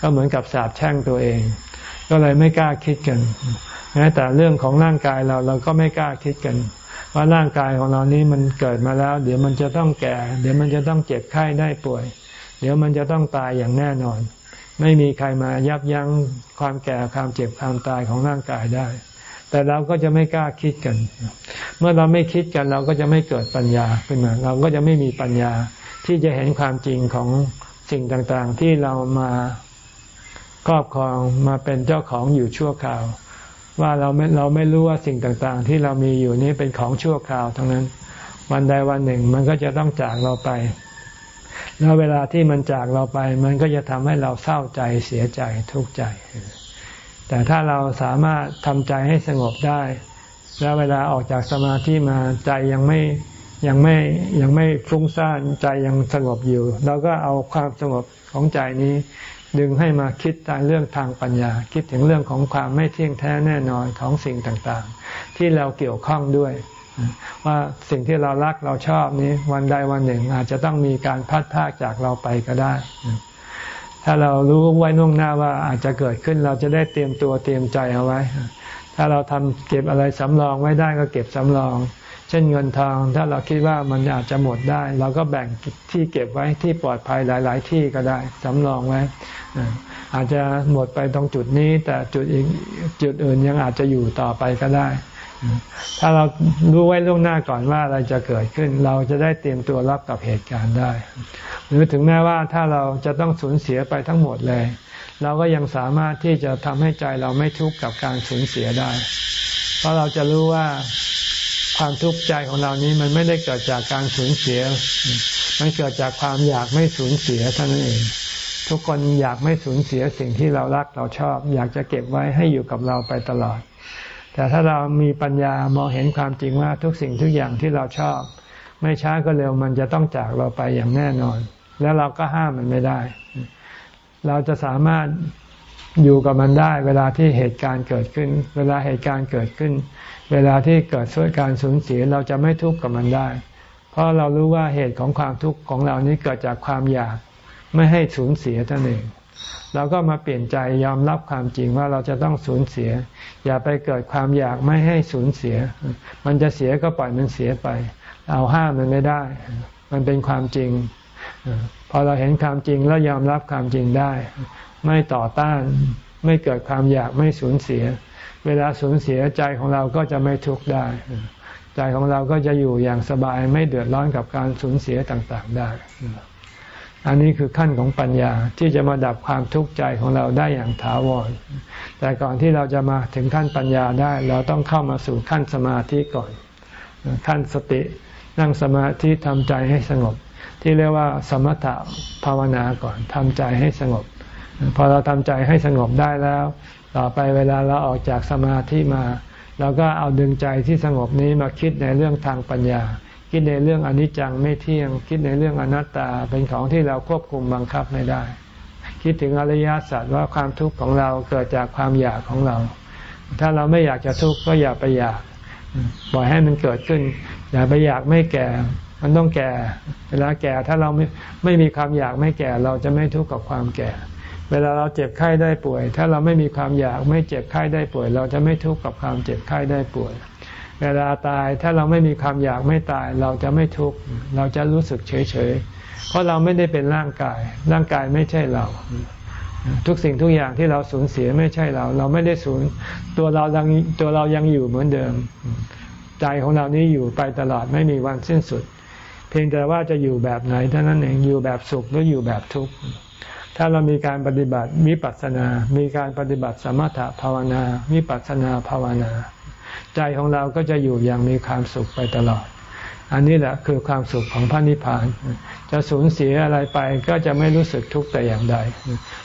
ก็เหมือนกับสาบแช่งตัวเอง ก็เลยไม่กล้าคิดกันแม้แต่เรื่องของร่างกายเราเราก็ไม่กล้าคิดกัน ว่าร่างกายของเรานี้มันเกิดมาแล้ว เดี๋ยวมันจะต้องแก่ เดี๋ยวมันจะต้องเจ็บไข้ได้ป่วย เดี๋ยวมันจะต้องตายอย่างแน่นอน ไม่มีใครมายับยั้งความแก่ความเจ็บความตายของร่างกายได้ แต่เราก็จะไม่กล้าคิดกัน เมื่อเราไม่คิดกันเราก็จะไม่เกิดปัญญาขึ้นมา เราก็จะไม่มีปัญญาที่จะเห็นความจริงของสิ่งต่างๆ ที่เรามาครอบครองมาเป็นเจ้าของอยู่ชั่วคราว ว่าเราไม่เราไม่รู้ว่าสิ่งต่างๆ ที่เรามีอยู่นี้เป็นของชั่วคราวทั้งนั้น วันใดวันหนึ่งมันก็จะต้องจากเราไป แล้วเวลาที่มันจากเราไป มันก็จะทำให้เราเศร้าใจเสียใจทุกข์ใจ แต่ถ้าเราสามารถทำใจให้สงบได้ แล้วเวลาออกจากสมาธิมาใจยังไม่ยังไม่ยังไม่ฟุ้งซ่านใจยังสงบอยู่ เราก็เอาความสงบของใจนี้ ดึงให้มาคิดในเรื่องทางปัญญา คิดถึงเรื่องของความไม่เที่ยงแท้แน่นอนของสิ่งต่างๆ ที่เราเกี่ยวข้องด้วย ว่าสิ่งที่เรารักเราชอบนี้วันใดวันหนึ่งอาจจะต้องมีการพัดพากจากเราไปก็ได้ ถ้าเรารู้ไว้น่วงหน้าว่าอาจจะเกิดขึ้นเราจะได้เตรียมตัวเตรียมใจเอาไว้ ถ้าเราทำเก็บอะไรสำรองไว้ได้ก็เก็บสำรอง เช่นเงินทองถ้าเราคิดว่ามันอาจจะหมดได้ เราก็แบ่งที่เก็บไว้ที่ปลอดภัยหลาย ๆ ที่ก็ได้สำรองไว้ อาจจะหมดไปตรงจุดนี้ แต่จุดอีกจุดอื่นยังอาจจะอยู่ต่อไปก็ได้ ถ้าเรารู้ไว้ล่วงหน้าก่อนว่าอะไรจะเกิดขึ้น เราจะได้เตรียมตัวรับกับเหตุการณ์ได้ หรือถึงแม้ว่าถ้าเราจะต้องสูญเสียไปทั้งหมดเลย เราก็ยังสามารถที่จะทำให้ใจเราไม่ทุกข์กับการสูญเสียได้ เพราะเราจะรู้ว่า ความทุกข์ใจของเรานี้มันไม่ได้เกิดจากการสูญเสีย มันเกิดจากความอยากไม่สูญเสียเท่านั้นเอง ทุกคนอยากไม่สูญเสียสิ่งที่เรารักเราชอบ อยากจะเก็บไว้ให้อยู่กับเราไปตลอด แต่ถ้าเรามีปัญญามองเห็นความจริงว่าทุกสิ่งทุกอย่างที่เราชอบ ไม่ช้าก็เร็วมันจะต้องจากเราไปอย่างแน่นอน แล้วเราก็ห้ามมันไม่ได้ เราจะสามารถอยู่กับมันได้ เวลาที่เหตุการณ์เกิดขึ้น เวลาเหตุการณ์เกิดขึ้น เวลาที่เกิดการสูญเสียเราจะไม่ทุกข์กับมันได้ เพราะเรารู้ว่าเหตุของความทุกข์ของเรานี้เกิดจากความอยากไม่ให้สูญเสียท่านเองเราก็มาเปลี่ยนใจยอมรับความจริงว่าเราจะต้องสูญเสีย อย่าไปเกิดความอยากไม่ให้สูญเสีย มันจะเสียก็ปล่อยมันเสียไป เอาห้ามมันไม่ได้ มันเป็นความจริง พอเราเห็นความจริงแล้วยอมรับความจริงได้ ไม่ต่อต้าน ไม่เกิดความอยากไม่สูญเสีย เวลาสูญเสียใจของเราก็จะไม่ทุกข์ได้ ใจของเราก็จะอยู่อย่างสบายไม่เดือดร้อนกับการสูญเสียต่างๆได้ อันนี้คือขั้นของปัญญาที่จะมาดับความทุกข์ใจของเราได้อย่างถาวร แต่ก่อนที่เราจะมาถึงขั้นปัญญาได้ เราต้องเข้ามาสู่ขั้นสมาธิก่อน ขั้นสตินั่งสมาธิทำใจให้สงบ ที่เรียกว่าสมถะภาวนาก่อนทำใจให้สงบ พอเราทำใจให้สงบได้แล้ว ต่อไปเวลาเราออกจากสมาธิมาเราก็เอาดึงใจที่สงบนี้มาคิดในเรื่องทางปัญญา คิดในเรื่องอนิจจังไม่เที่ยง คิดในเรื่องอนัตตาเป็นของที่เราควบคุมบังคับไม่ได้ คิดถึงอริยสัจว่าความทุกข์ของเราเกิดจากความอยากของเรา ถ้าเราไม่อยากจะทุกข์ก็อย่าไปอยากปล่อยให้มันเกิดขึ้น อย่าไปอยากไม่แก่ มันต้องแก่ เวลาแก่ถ้าเราไม่ไม่มีความอยากไม่แก่ เราจะไม่ทุกข์กับความแก่ เวลาเราเจ็บไข้ได้ป่วย ถ้าเราไม่มีความอยากไม่เจ็บไข้ได้ป่วย เราจะไม่ทุกข์กับความเจ็บไข้ได้ป่วย เวลาตายถ้าเราไม่มีความอยากไม่ตาย เราจะไม่ทุกข์เราจะรู้สึกเฉยเฉยเพราะเราไม่ได้เป็นร่างกาย ร่างกายไม่ใช่เรา ทุกสิ่งทุกอย่างที่เราสูญเสียไม่ใช่เรา เราไม่ได้สูญตัวเรายังตัวเรายังอยู่เหมือนเดิม ใจของเรานี้อยู่ไปตลอดไม่มีวันสิ้นสุด เพียงแต่ว่าจะอยู่แบบไหนเท่านั้นเองอยู่แบบสุขหรืออยู่แบบทุกข์ ถ้าเรามีการปฏิบัติมิปัสสนา มีการปฏิบัติสมถะภาวนามิปัสสนาภาวนา ใจของเราก็จะอยู่อย่างมีความสุขไปตลอด อันนี้แหละคือความสุขของพระนิพพาน จะสูญเสียอะไรไปก็จะไม่รู้สึกทุกข์แต่อย่างใด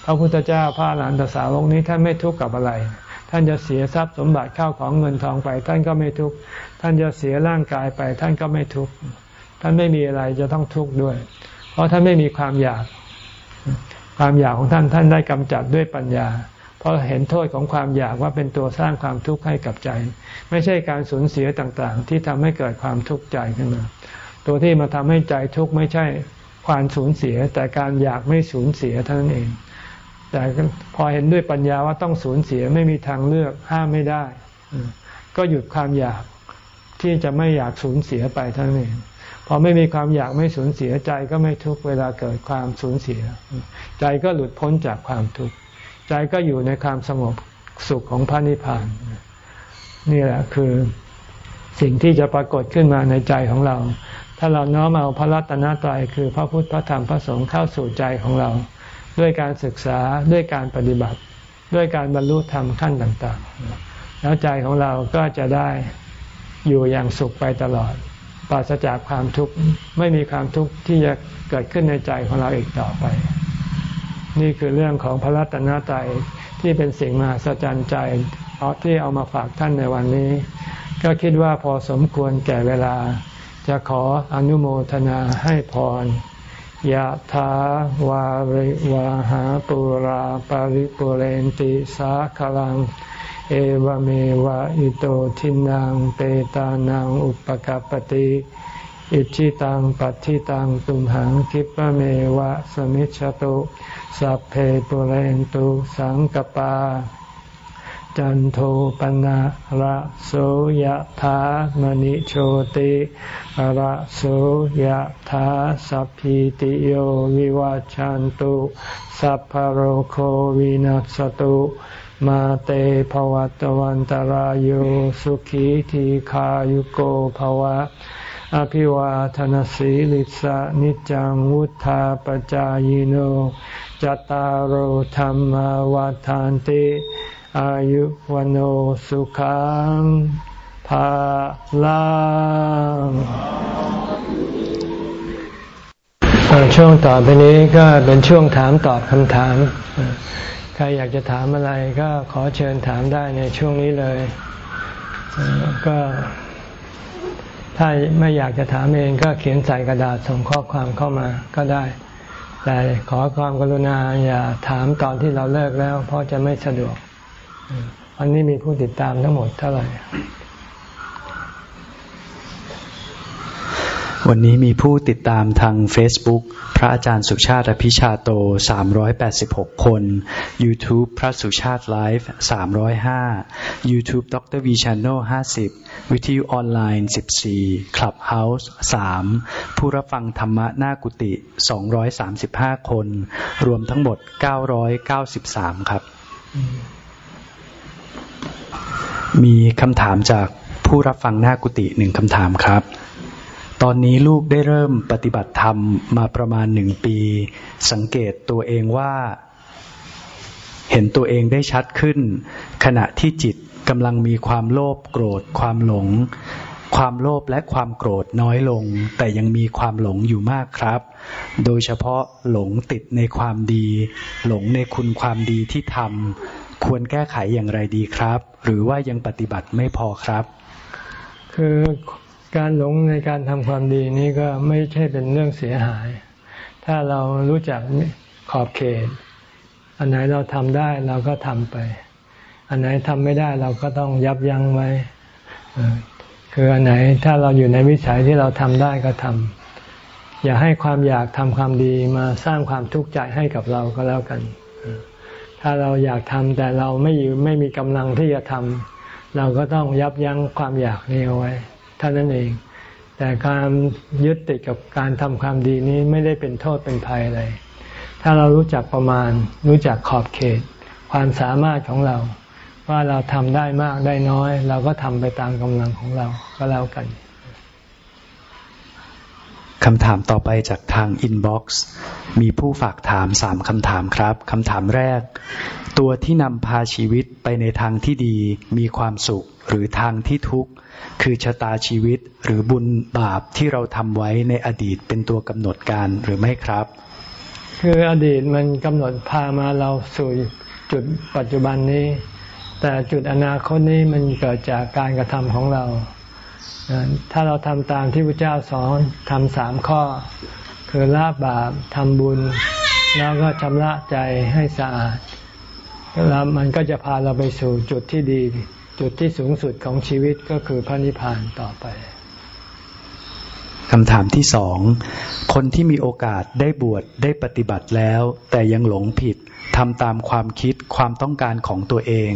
พระพุทธเจ้าพระหลานตสาวกนี้ท่านไม่ทุกข์กับอะไร ท่านจะเสียทรัพย์สมบัติเข้าของเงินทองไป ท่านก็ไม่ทุกข์ ท่านจะเสียร่างกายไป ท่านก็ไม่ทุกข์ ท่านไม่มีอะไรจะต้องทุกข์ด้วย เพราะท่านไม่มีความอยาก ความอยากของท่านท่านได้กำจัดด้วยปัญญา เพราะเห็นโทษของความอยากว่าเป็นตัวสร้างความทุกข์ให้กับใจ ไม่ใช่การสูญเสียต่างๆ ที่ทำให้เกิดความทุกข์ใจขึ้นมา ตัวที่มาทำให้ใจทุกข์ไม่ใช่ความสูญเสีย แต่การอยากไม่สูญเสียเท่านั้นเอง แต่พอเห็นด้วยปัญญาว่าต้องสูญเสียไม่มีทางเลือกห้ามไม่ได้ ก็หยุดความอยากที่จะไม่อยากสูญเสียไปเท่านั้นเอง พอไม่มีความอยากไม่สูญเสียใจก็ไม่ทุกเวลาเกิดความสูญเสีย ใจก็หลุดพ้นจากความทุกข์ใจก็อยู่ในความสงบสุขของพระนิพพานนี่แหละคือสิ่งที่จะปรากฏขึ้นมาในใจของเรา ถ้าเราน้อมเอาพระรัตนตรัยคือพระพุทธพระธรรมพระสงฆ์เข้าสู่ใจของเรา ด้วยการศึกษาด้วยการปฏิบัติ ด้วยการบรรลุธรรมขั้นต่าง ๆ แล้วใจของเราก็จะได้อยู่อย่างสุขไปตลอด ปราศจากความทุกข์ไม่มีความทุกข์ที่จะเกิดขึ้นในใจของเราอีกต่อไป นี่คือเรื่องของพระรัตนตรัยที่เป็นสิ่งมหัศจรรย์ใจที่เอามาฝากท่านในวันนี้ ก็คิดว่าพอสมควรแก่เวลา จะขออนุโมทนาให้พรยะถาวาริวาหาปุราปาริปุเรนติสาคลัง เอวเมวะอิโตทินังเปตานังอุปกปติอิชิตังปัฏิตังตุมหังคิปะเมวะสมิจฉตุสัพเพปุเรนตุสังกปา จันโทปนะระโสยธามณิโชติระโสยธาสัพพิติโยวิวาจันตุสัพพโรโควินัสตุ มาเตภวัตวันตารโยสุขีทีขายุโกภวะ อภิวาทนสีลิสะนิจังวุธาปจายโนจตารโหธรรมวาทานติ อายุวันโอสุขังภาลังช่วงต่อไปนี้ก็เป็นช่วงถามตอบคำถาม ครอยากจะถามอะไรก็ขอเชิญถามได้ในช่วงนี้เลย ก็ถ้าไม่อยากจะถามเองก็เขียนใส่กระดาษส่งข้อความเข้ามาก็ได้ แต่ขอความกรุณาอย่าถามตอนที่เราเลิกแล้ว เพราะจะไม่สะดวกวันนี้มีผู้ติดตามทั้งหมดเท่าไหร่ วันนี้มีผู้ติดตามทาง Facebook พระอาจารย์สุชาติอภิชาโต 386 คน YouTube พระสุชาติไลฟ์305 YouTube ดร V Channel 50 วิทยุออนไลน์ 14 Clubhouse 3 ผู้รับฟังธรรมะหน้ากุฏิ235 คน รวมทั้งหมด 993 ครับ มีคำถามจากผู้รับฟังหน้ากุฏิหนึ่งคำถามครับ ตอนนี้ลูกได้เริ่มปฏิบัติธรรมมาประมาณหนึ่งปี สังเกตตัวเองว่าเห็นตัวเองได้ชัดขึ้น ขณะที่จิตกำลังมีความโลภโกรธ ความหลง ความโลภและความโกรธน้อยลง แต่ยังมีความหลงอยู่มากครับ โดยเฉพาะหลงติดในความดี หลงในคุณความดีที่ทำควรแก้ไขอย่างไรดีครับ หรือว่ายังปฏิบัติไม่พอครับ คือ การหลงในการทำความดีนี้ก็ไม่ใช่เป็นเรื่องเสียหาย ถ้าเรารู้จักขอบเขต อันไหนเราทำได้เราก็ทำไป อันไหนทำไม่ได้เราก็ต้องยับยั้งไว้คืออันไหนถ้าเราอยู่ในวิสัยที่เราทำได้ก็ทำอย่าให้ความอยากทำความดีมาสร้างความทุกข์ใจให้กับเราก็แล้วกัน ถ้าเราอยากทำแต่เราไม่อยู่ไม่มีกำลังที่จะทำเราก็ต้องยับยั้งความอยากนี้เอาไว้ เท่านั้นเอง แต่การยึดติดกับการทำความดีนี้ไม่ได้เป็นโทษเป็นภัยอะไร ถ้าเรารู้จักประมาณ รู้จักขอบเขต ความสามารถของเรา ว่าเราทำได้มากได้น้อย เราก็ทำไปตามกำลังของเราก็แล้วกันคำถามต่อไปจากทาง inbox มีผู้ฝากถามสามคำถามครับคำถามแรก ตัวที่นำพาชีวิตไปในทางที่ดีมีความสุข หรือทางที่ทุกข์คือชะตาชีวิตหรือบุญบาปที่เราทำไว้ในอดีตเป็นตัวกำหนดการหรือไม่ครับ คืออดีตมันกำหนดพามาเราสู่จุดปัจจุบันนี้ แต่จุดอนาคตนี้มันเกิดจากการกระทำของเรา ถ้าเราทำตามที่พระเจ้าสอนทำสามข้อ คือละบาปทำบุญ แล้วก็ชำระใจให้สะอาดแล้วมันก็จะพาเราไปสู่จุดที่ดี จุดที่สูงสุดของชีวิตก็คือพระนิพพานต่อไปคำถามที่สอง คนที่มีโอกาสได้บวชได้ปฏิบัติแล้ว แต่ยังหลงผิดทำตามความคิดความต้องการของตัวเอง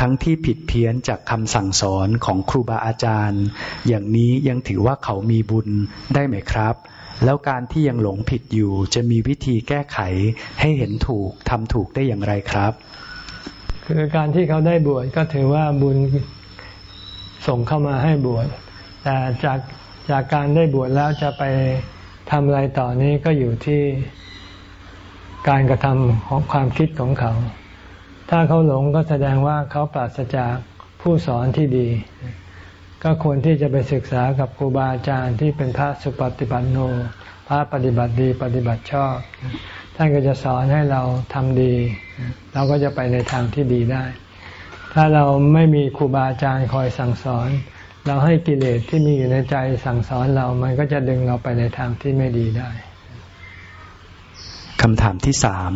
ทั้งที่ผิดเพี้ยนจากคำสั่งสอนของครูบาอาจารย์ อย่างนี้ยังถือว่าเขามีบุญได้ไหมครับ แล้วการที่ยังหลงผิดอยู่จะมีวิธีแก้ไขให้เห็นถูกทำถูกได้อย่างไรครับ คือการที่เขาได้บวชก็ถือว่าบุญส่งเข้ามาให้บวชแต่จากจากการได้บวชแล้วจะไปทำอะไรต่อนนี้ก็อยู่ที่การกระทำของความคิดของเขา ถ้าเขาหลงก็แสดงว่าเขาปราศจากผู้สอนที่ดี ก็ควรที่จะไปศึกษากับครูบาอาจารย์ที่เป็นพระสุปฏิบัติโน พระปฏิบัติดีปฏิบัติชอบ ท่านก็จะสอนให้เราทำดี เราก็จะไปในทางที่ดีได้ ถ้าเราไม่มีครูบาอาจารย์คอยสั่งสอน เราให้กิเลสที่มีอยู่ในใจสั่งสอนเรา มันก็จะดึงเราไปในทางที่ไม่ดีได้คำถามที่สาม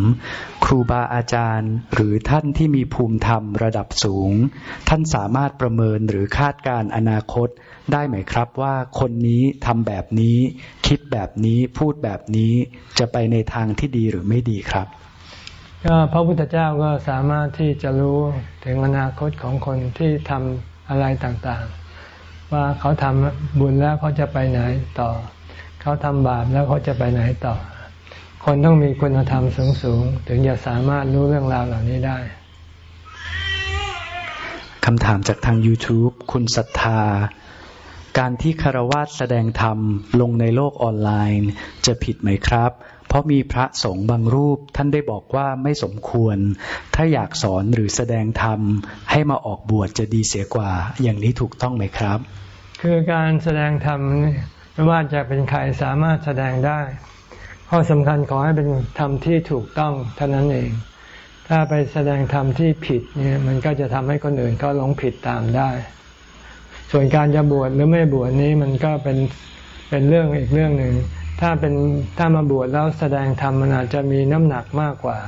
ครูบาอาจารย์ หรือท่านที่มีภูมิธรรมระดับสูง ท่านสามารถประเมินหรือคาดการอนาคต ได้ไหมครับว่าคนนี้ทำแบบนี้ คิดแบบนี้พูดแบบนี้จะไปในทางที่ดีหรือไม่ดีครับ ก็พระพุทธเจ้าก็สามารถที่จะรู้ถึงอนาคตของคนที่ทำอะไรต่างๆ ว่าเขาทำบุญแล้วเขาจะไปไหนต่อ เขาทำบาปแล้วเขาจะไปไหนต่อ คนต้องมีคุณธรรมสูงสูงถึงจะสามารถรู้เรื่องราวเหล่านี้ได้คำถามจากทาง YouTube คุณศรัทธา การที่คารวะแสดงธรรมลงในโลกออนไลน์ จะผิดไหมครับ เพราะมีพระสงฆ์บางรูปท่านได้บอกว่าไม่สมควร ถ้าอยากสอนหรือแสดงธรรมให้มาออกบวชจะดีเสียกว่า อย่างนี้ถูกต้องไหมครับ คือการแสดงธรรมไม่ว่าจะเป็นใครสามารถแสดงได้ ข้อสำคัญขอให้เป็นธรรมที่ถูกต้องเท่านั้นเอง ถ้าไปแสดงธรรมที่ผิดเนี่ยมันก็จะทำให้คนอื่นเขาหลงผิดตามได้ ส่วนการจะบวชหรือไม่บวชนี้มันก็เป็นเป็นเรื่องอีกเรื่องหนึ่งถ้าเป็นถ้ามาบวชแล้วแสดงธรรมมันอาจจะมีน้ำหนักมากกว่า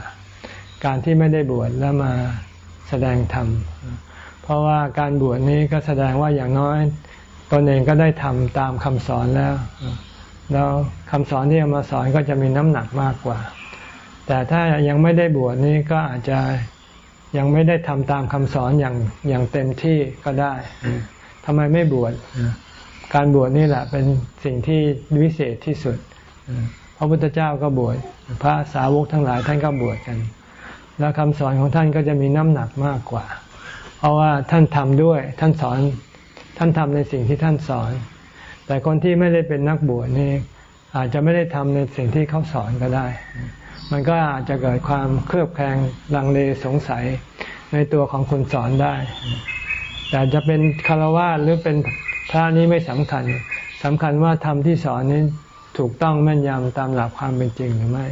การที่ไม่ได้บวชแล้วมาแสดงธรรมเพราะว่าการบวชนี้ก็แสดงว่าอย่างน้อยตนเองก็ได้ทำตามคำสอนแล้ว แล้วคำสอนที่เอามาสอนก็จะมีน้ำหนักมากกว่า แต่ถ้ายังไม่ได้บวชนี้ก็อาจจะยังไม่ได้ทำตามคำสอนอย่างอย่างเต็มที่ก็ได้ ทำไมไม่บวชการบวชนี่แหละเป็นสิ่งที่วิเศษที่สุด พระพุทธเจ้าก็บวชพระสาวกทั้งหลายท่านก็บวชกัน แล้วคำสอนของท่านก็จะมีน้ำหนักมากกว่า เพราะว่าท่านทำด้วยท่านสอนท่านทำในสิ่งที่ท่านสอน แต่คนที่ไม่ได้เป็นนักบวชนี่อาจจะไม่ได้ทำในสิ่งที่เขาสอนก็ได้ มันก็อาจจะเกิดความเครือบแคลงลังเลสงสัยในตัวของคนสอนได้ แต่จะเป็นคารวะหรือเป็นพระนี้ไม่สำคัญสำคัญว่าธรรมที่สอนนี้ถูกต้องแม่นยำตามหลักความเป็นจริงหรือไม่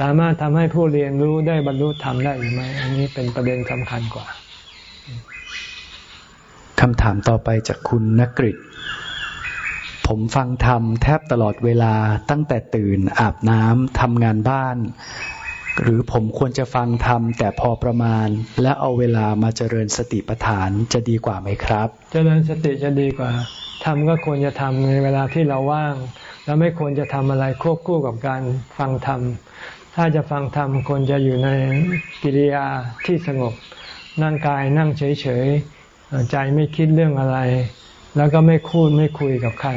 สามารถทำให้ผู้เรียนรู้ได้บรรลุธรรมได้หรือไม่ อันนี้เป็นประเด็นสำคัญกว่าคำถามต่อไปจากคุณนักฤษผมฟังธรรมแทบตลอดเวลาตั้งแต่ตื่นอาบน้ำทำงานบ้าน หรือผมควรจะฟังธรรมแต่พอประมาณ และเอาเวลามาเจริญสติปัฏฐานจะดีกว่าไหมครับ เจริญสติจะดีกว่าทำก็ควรจะทำในเวลาที่เราว่าง แล้วไม่ควรจะทำอะไรควบคู่กับการฟังธรรม ถ้าจะฟังธรรมควรจะอยู่ในกิริยาที่สงบนั่งกายนั่งเฉยๆใจไม่คิดเรื่องอะไร แล้วก็ไม่คูดไม่คุยกับใคร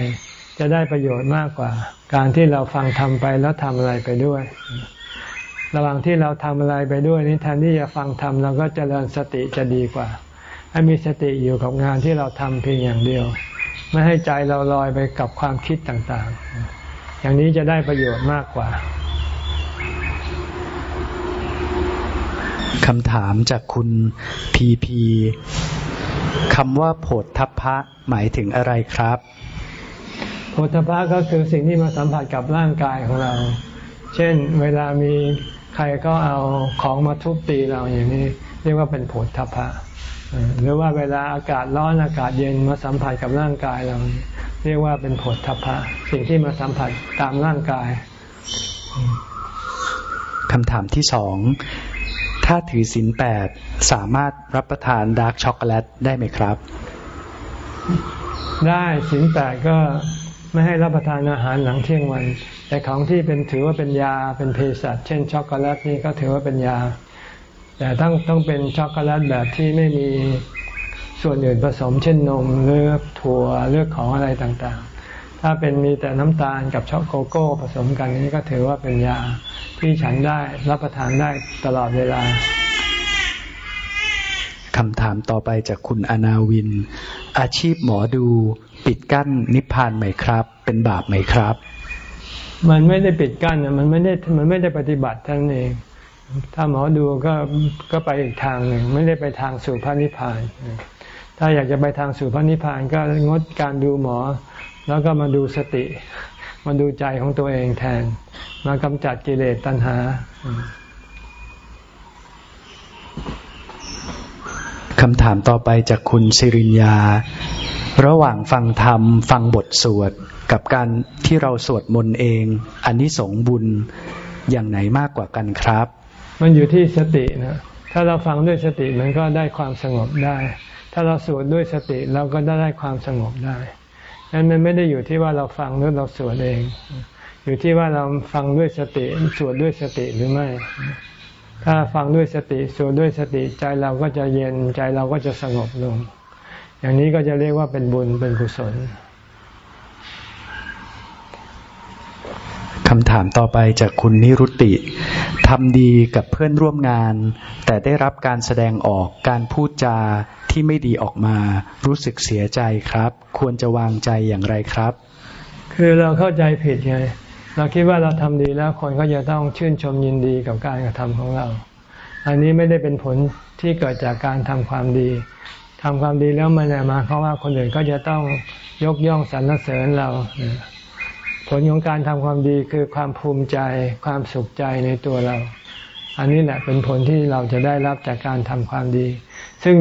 จะได้ประโยชน์มากกว่า การที่เราฟังทำไปแล้วทำอะไรไปด้วย ระหว่างที่เราทำอะไรไปด้วยนี้แทนที่จะฟังทำเราก็จเจริญสติจะดีกว่า ให้มีสติอยู่กับงานที่เราทำเพียงอย่างเดียว ไม่ให้ใจเราลอยไปกับความคิดต่างๆ อย่างนี้จะได้ประโยชน์มากกว่าคำถามจากคุณพีพีคำว่าโผฏฐพะหมายถึงอะไรครับโผฏฐพะก็คือสิ่งที่มาสัมผัสกับร่างกายของเรา เช่น เวลามี ใครก็เอาของมาทุบตีเราอย่างนี้ เรียกว่าเป็นโผฏฐพะหรือว่าเวลาอากาศร้อนอากาศเย็นมาสัมผัสกับร่างกายเรา เรียกว่าเป็นโผฏฐพะสิ่งที่มาสัมผัสตามร่างกายคำถามที่สองถ้าถือศีลแปดสามารถรับประทาน dark chocolate ได้ไหมครับ ได้ศีลแปดก็ไม่ให้รับประทานอาหารหลังเที่ยงวัน แต่ของที่เป็นถือว่าเป็นยาเป็นเภสัชเช่นช็อกโกแลตนี่ก็ถือว่าเป็นยา แต่ต้องต้องเป็นช็อกโกแลตแบบที่ไม่มีส่วนอื่นผสม เช่นนมหรือถั่วเลือกของอะไรต่างๆ ถ้าเป็นมีแต่น้ำตาลกับช็อกโกโก้ผสมกันนี้ก็ถือว่าเป็นยาที่ฉันได้รับประทานได้ตลอดเวลาคำถามต่อไปจากคุณอนาวิน อาชีพหมอดูปิดกั้นนิพพานไหมครับ เป็นบาปไหมครับ มันไม่ได้ปิดกั้นมันไม่ได้มันไม่ได้ปฏิบัติท่านเอง ถ้าหมอดูก็ก็ไปอีกทางหนึ่งไม่ได้ไปทางสู่พระนิพพาน ถ้าอยากจะไปทางสู่พระนิพพานก็งดการดูหมอ แล้วก็มาดูสติ มาดูใจของตัวเองแทน มากำจัดกิเลสตัณหาคำถามต่อไปจากคุณสิริญญา ระหว่างฟังธรรม ฟังบทสวด กับการที่เราสวดมนต์เองอันนี้สงบุญอย่างไหนมากกว่ากันครับ มันอยู่ที่สตินะถ้าเราฟังด้วยสติมันก็ได้ความสงบได้ ถ้าเราสวดด้วยสติเราก็ได้ได้ความสงบได้นั้นมันไม่ได้อยู่ที่ว่าเราฟังหรือเราสวดเอง อยู่ที่ว่าเราฟังด้วยสติสวดด้วยสติหรือไม่ ถ้าฟังด้วยสติสวดด้วยสติใจเราก็จะเย็นใจเราก็จะสงบลง อย่างนี้ก็จะเรียกว่าเป็นบุญเป็นกุศล คำถามต่อไปจากคุณนิรุติทำดีกับเพื่อนร่วมงาน แต่ได้รับการแสดงออกการพูดจาที่ไม่ดีออกมา รู้สึกเสียใจครับ ควรจะวางใจอย่างไรครับ คือเราเข้าใจผิดไงเราคิดว่าเราทำดีแล้วคนก็จะต้องชื่นชมยินดีกับการกระทำของเรา อันนี้ไม่ได้เป็นผลที่เกิดจากการทำความดีทำความดีแล้วมันมาเพราะว่าคนอื่นก็จะต้องยกย่องสรรเสริญเรา ผลของการทำความดีคือความภูมิใจความสุขใจในตัวเรา อันนี้แหละเป็นผลที่เราจะได้รับจากการทำความดี ซึ่ง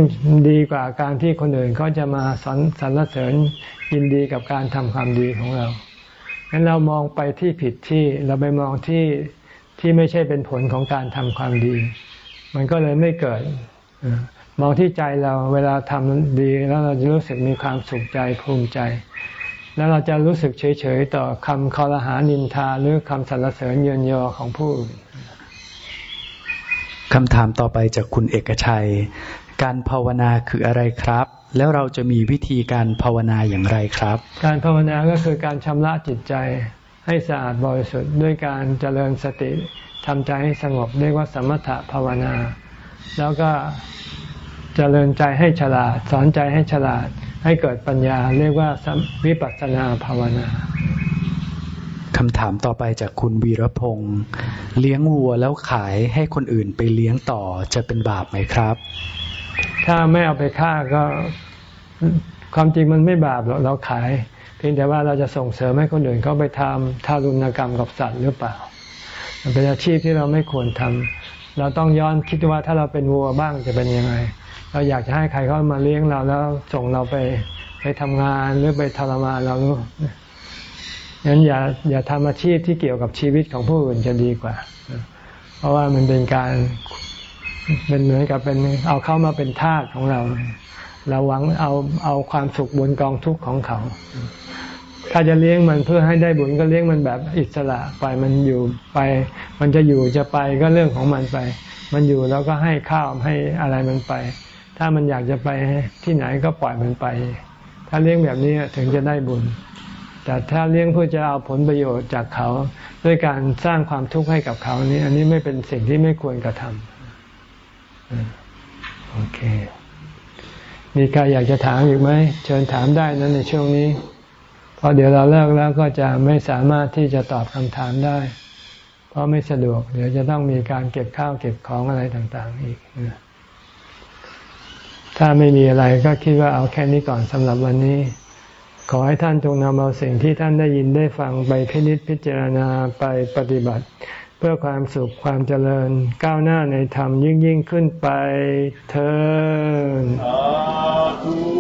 ดีกว่าการที่คนอื่นเขาจะมาสสรรเสริญยินดีกับการทำความดีของเรางั้นเรามองไปที่ผิดที่เราไปมองที่ที่ไม่ใช่เป็นผลของการทำความดี มันก็เลยไม่เกิดมองที่ใจเราเวลาทำดีแล้วเราจะรู้สึกมีความสุขใจภูมิใจ แล้วเราจะรู้สึกเฉยๆต่อคำคอรหานินทาหรือคำสรรเสริญเยินยอของผู้อื่นคำถามต่อไปจากคุณเอกชัย การภาวนาคืออะไรครับ แล้วเราจะมีวิธีการภาวนาอย่างไรครับ การภาวนาก็คือการชำระจิตใจให้สะอาดบริสุทธิ์ด้วยการเจริญสติทำใจให้สงบเรียกว่าสมถะภาวนา แล้วก็เจริญใจให้ฉลาด สอนใจให้ฉลาด ให้เกิดปัญญาเรียกว่าวิปัสสนาภาวนาคำถามต่อไปจากคุณวีรพงศ์เลี้ยงวัวแล้วขายให้คนอื่นไปเลี้ยงต่อจะเป็นบาปไหมครับ ถ้าไม่เอาไปฆ่าก็ความจริงมันไม่บาปหรอกเราขาย เพียงแต่ว่าเราจะส่งเสริมให้คนอื่นเขาไปทำทารุณกรรมกับสัตว์หรือเปล่า มันเป็นอาชีพที่เราไม่ควรทำเราต้องย้อนคิดว่าถ้าเราเป็นวัวบ้างจะเป็นยังไง เราอยากจะให้ใครเขามาเลี้ยงเราแล้วส่งเราไปไปทำงานหรือไปทรมานเรางั้นอย่าอย่าทำอาชีพที่เกี่ยวกับชีวิตของผู้อื่นจะดีกว่า เพราะว่ามันเป็นการเป็นเหมือนกับเป็นเอาเข้ามาเป็นทาสของเรา เราหวังเอาเอาความสุขบนกองทุกข์ของเขา ถ้าจะเลี้ยงมันเพื่อให้ได้บุญก็เลี้ยงมันแบบอิสระไปมันอยู่ไป มันจะอยู่จะไปก็เรื่องของมันไป มันอยู่แล้วก็ให้ข้าวให้อะไรมันไป ถ้ามันอยากจะไปที่ไหนก็ปล่อยมันไป ถ้าเลี้ยงแบบนี้ถึงจะได้บุญ แต่ถ้าเลี้ยงเพื่อจะเอาผลประโยชน์จากเขา ด้วยการสร้างความทุกข์ให้กับเขานี้ อันนี้ไม่เป็นสิ่งที่ไม่ควรกระทำโอเค มีใครอยากจะถามอีกไหมเชิญถามได้นั้นในช่วงนี้ เพราะเดี๋ยวเราเลิกแล้วก็จะไม่สามารถที่จะตอบคำถามได้ เพราะไม่สะดวก เดี๋ยวจะต้องมีการเก็บข้าวเก็บของอะไรต่าง ๆ อีก ถ้าไม่มีอะไรก็คิดว่าเอาแค่นี้ก่อนสำหรับวันนี้ ขอให้ท่านจงนำเอาสิ่งที่ท่านได้ยินได้ฟังไปพินิจพิจารณาไปปฏิบัติ เพื่อความสุขความเจริญก้าวหน้าในธรรมยิ่งยิ่งขึ้นไปเธอ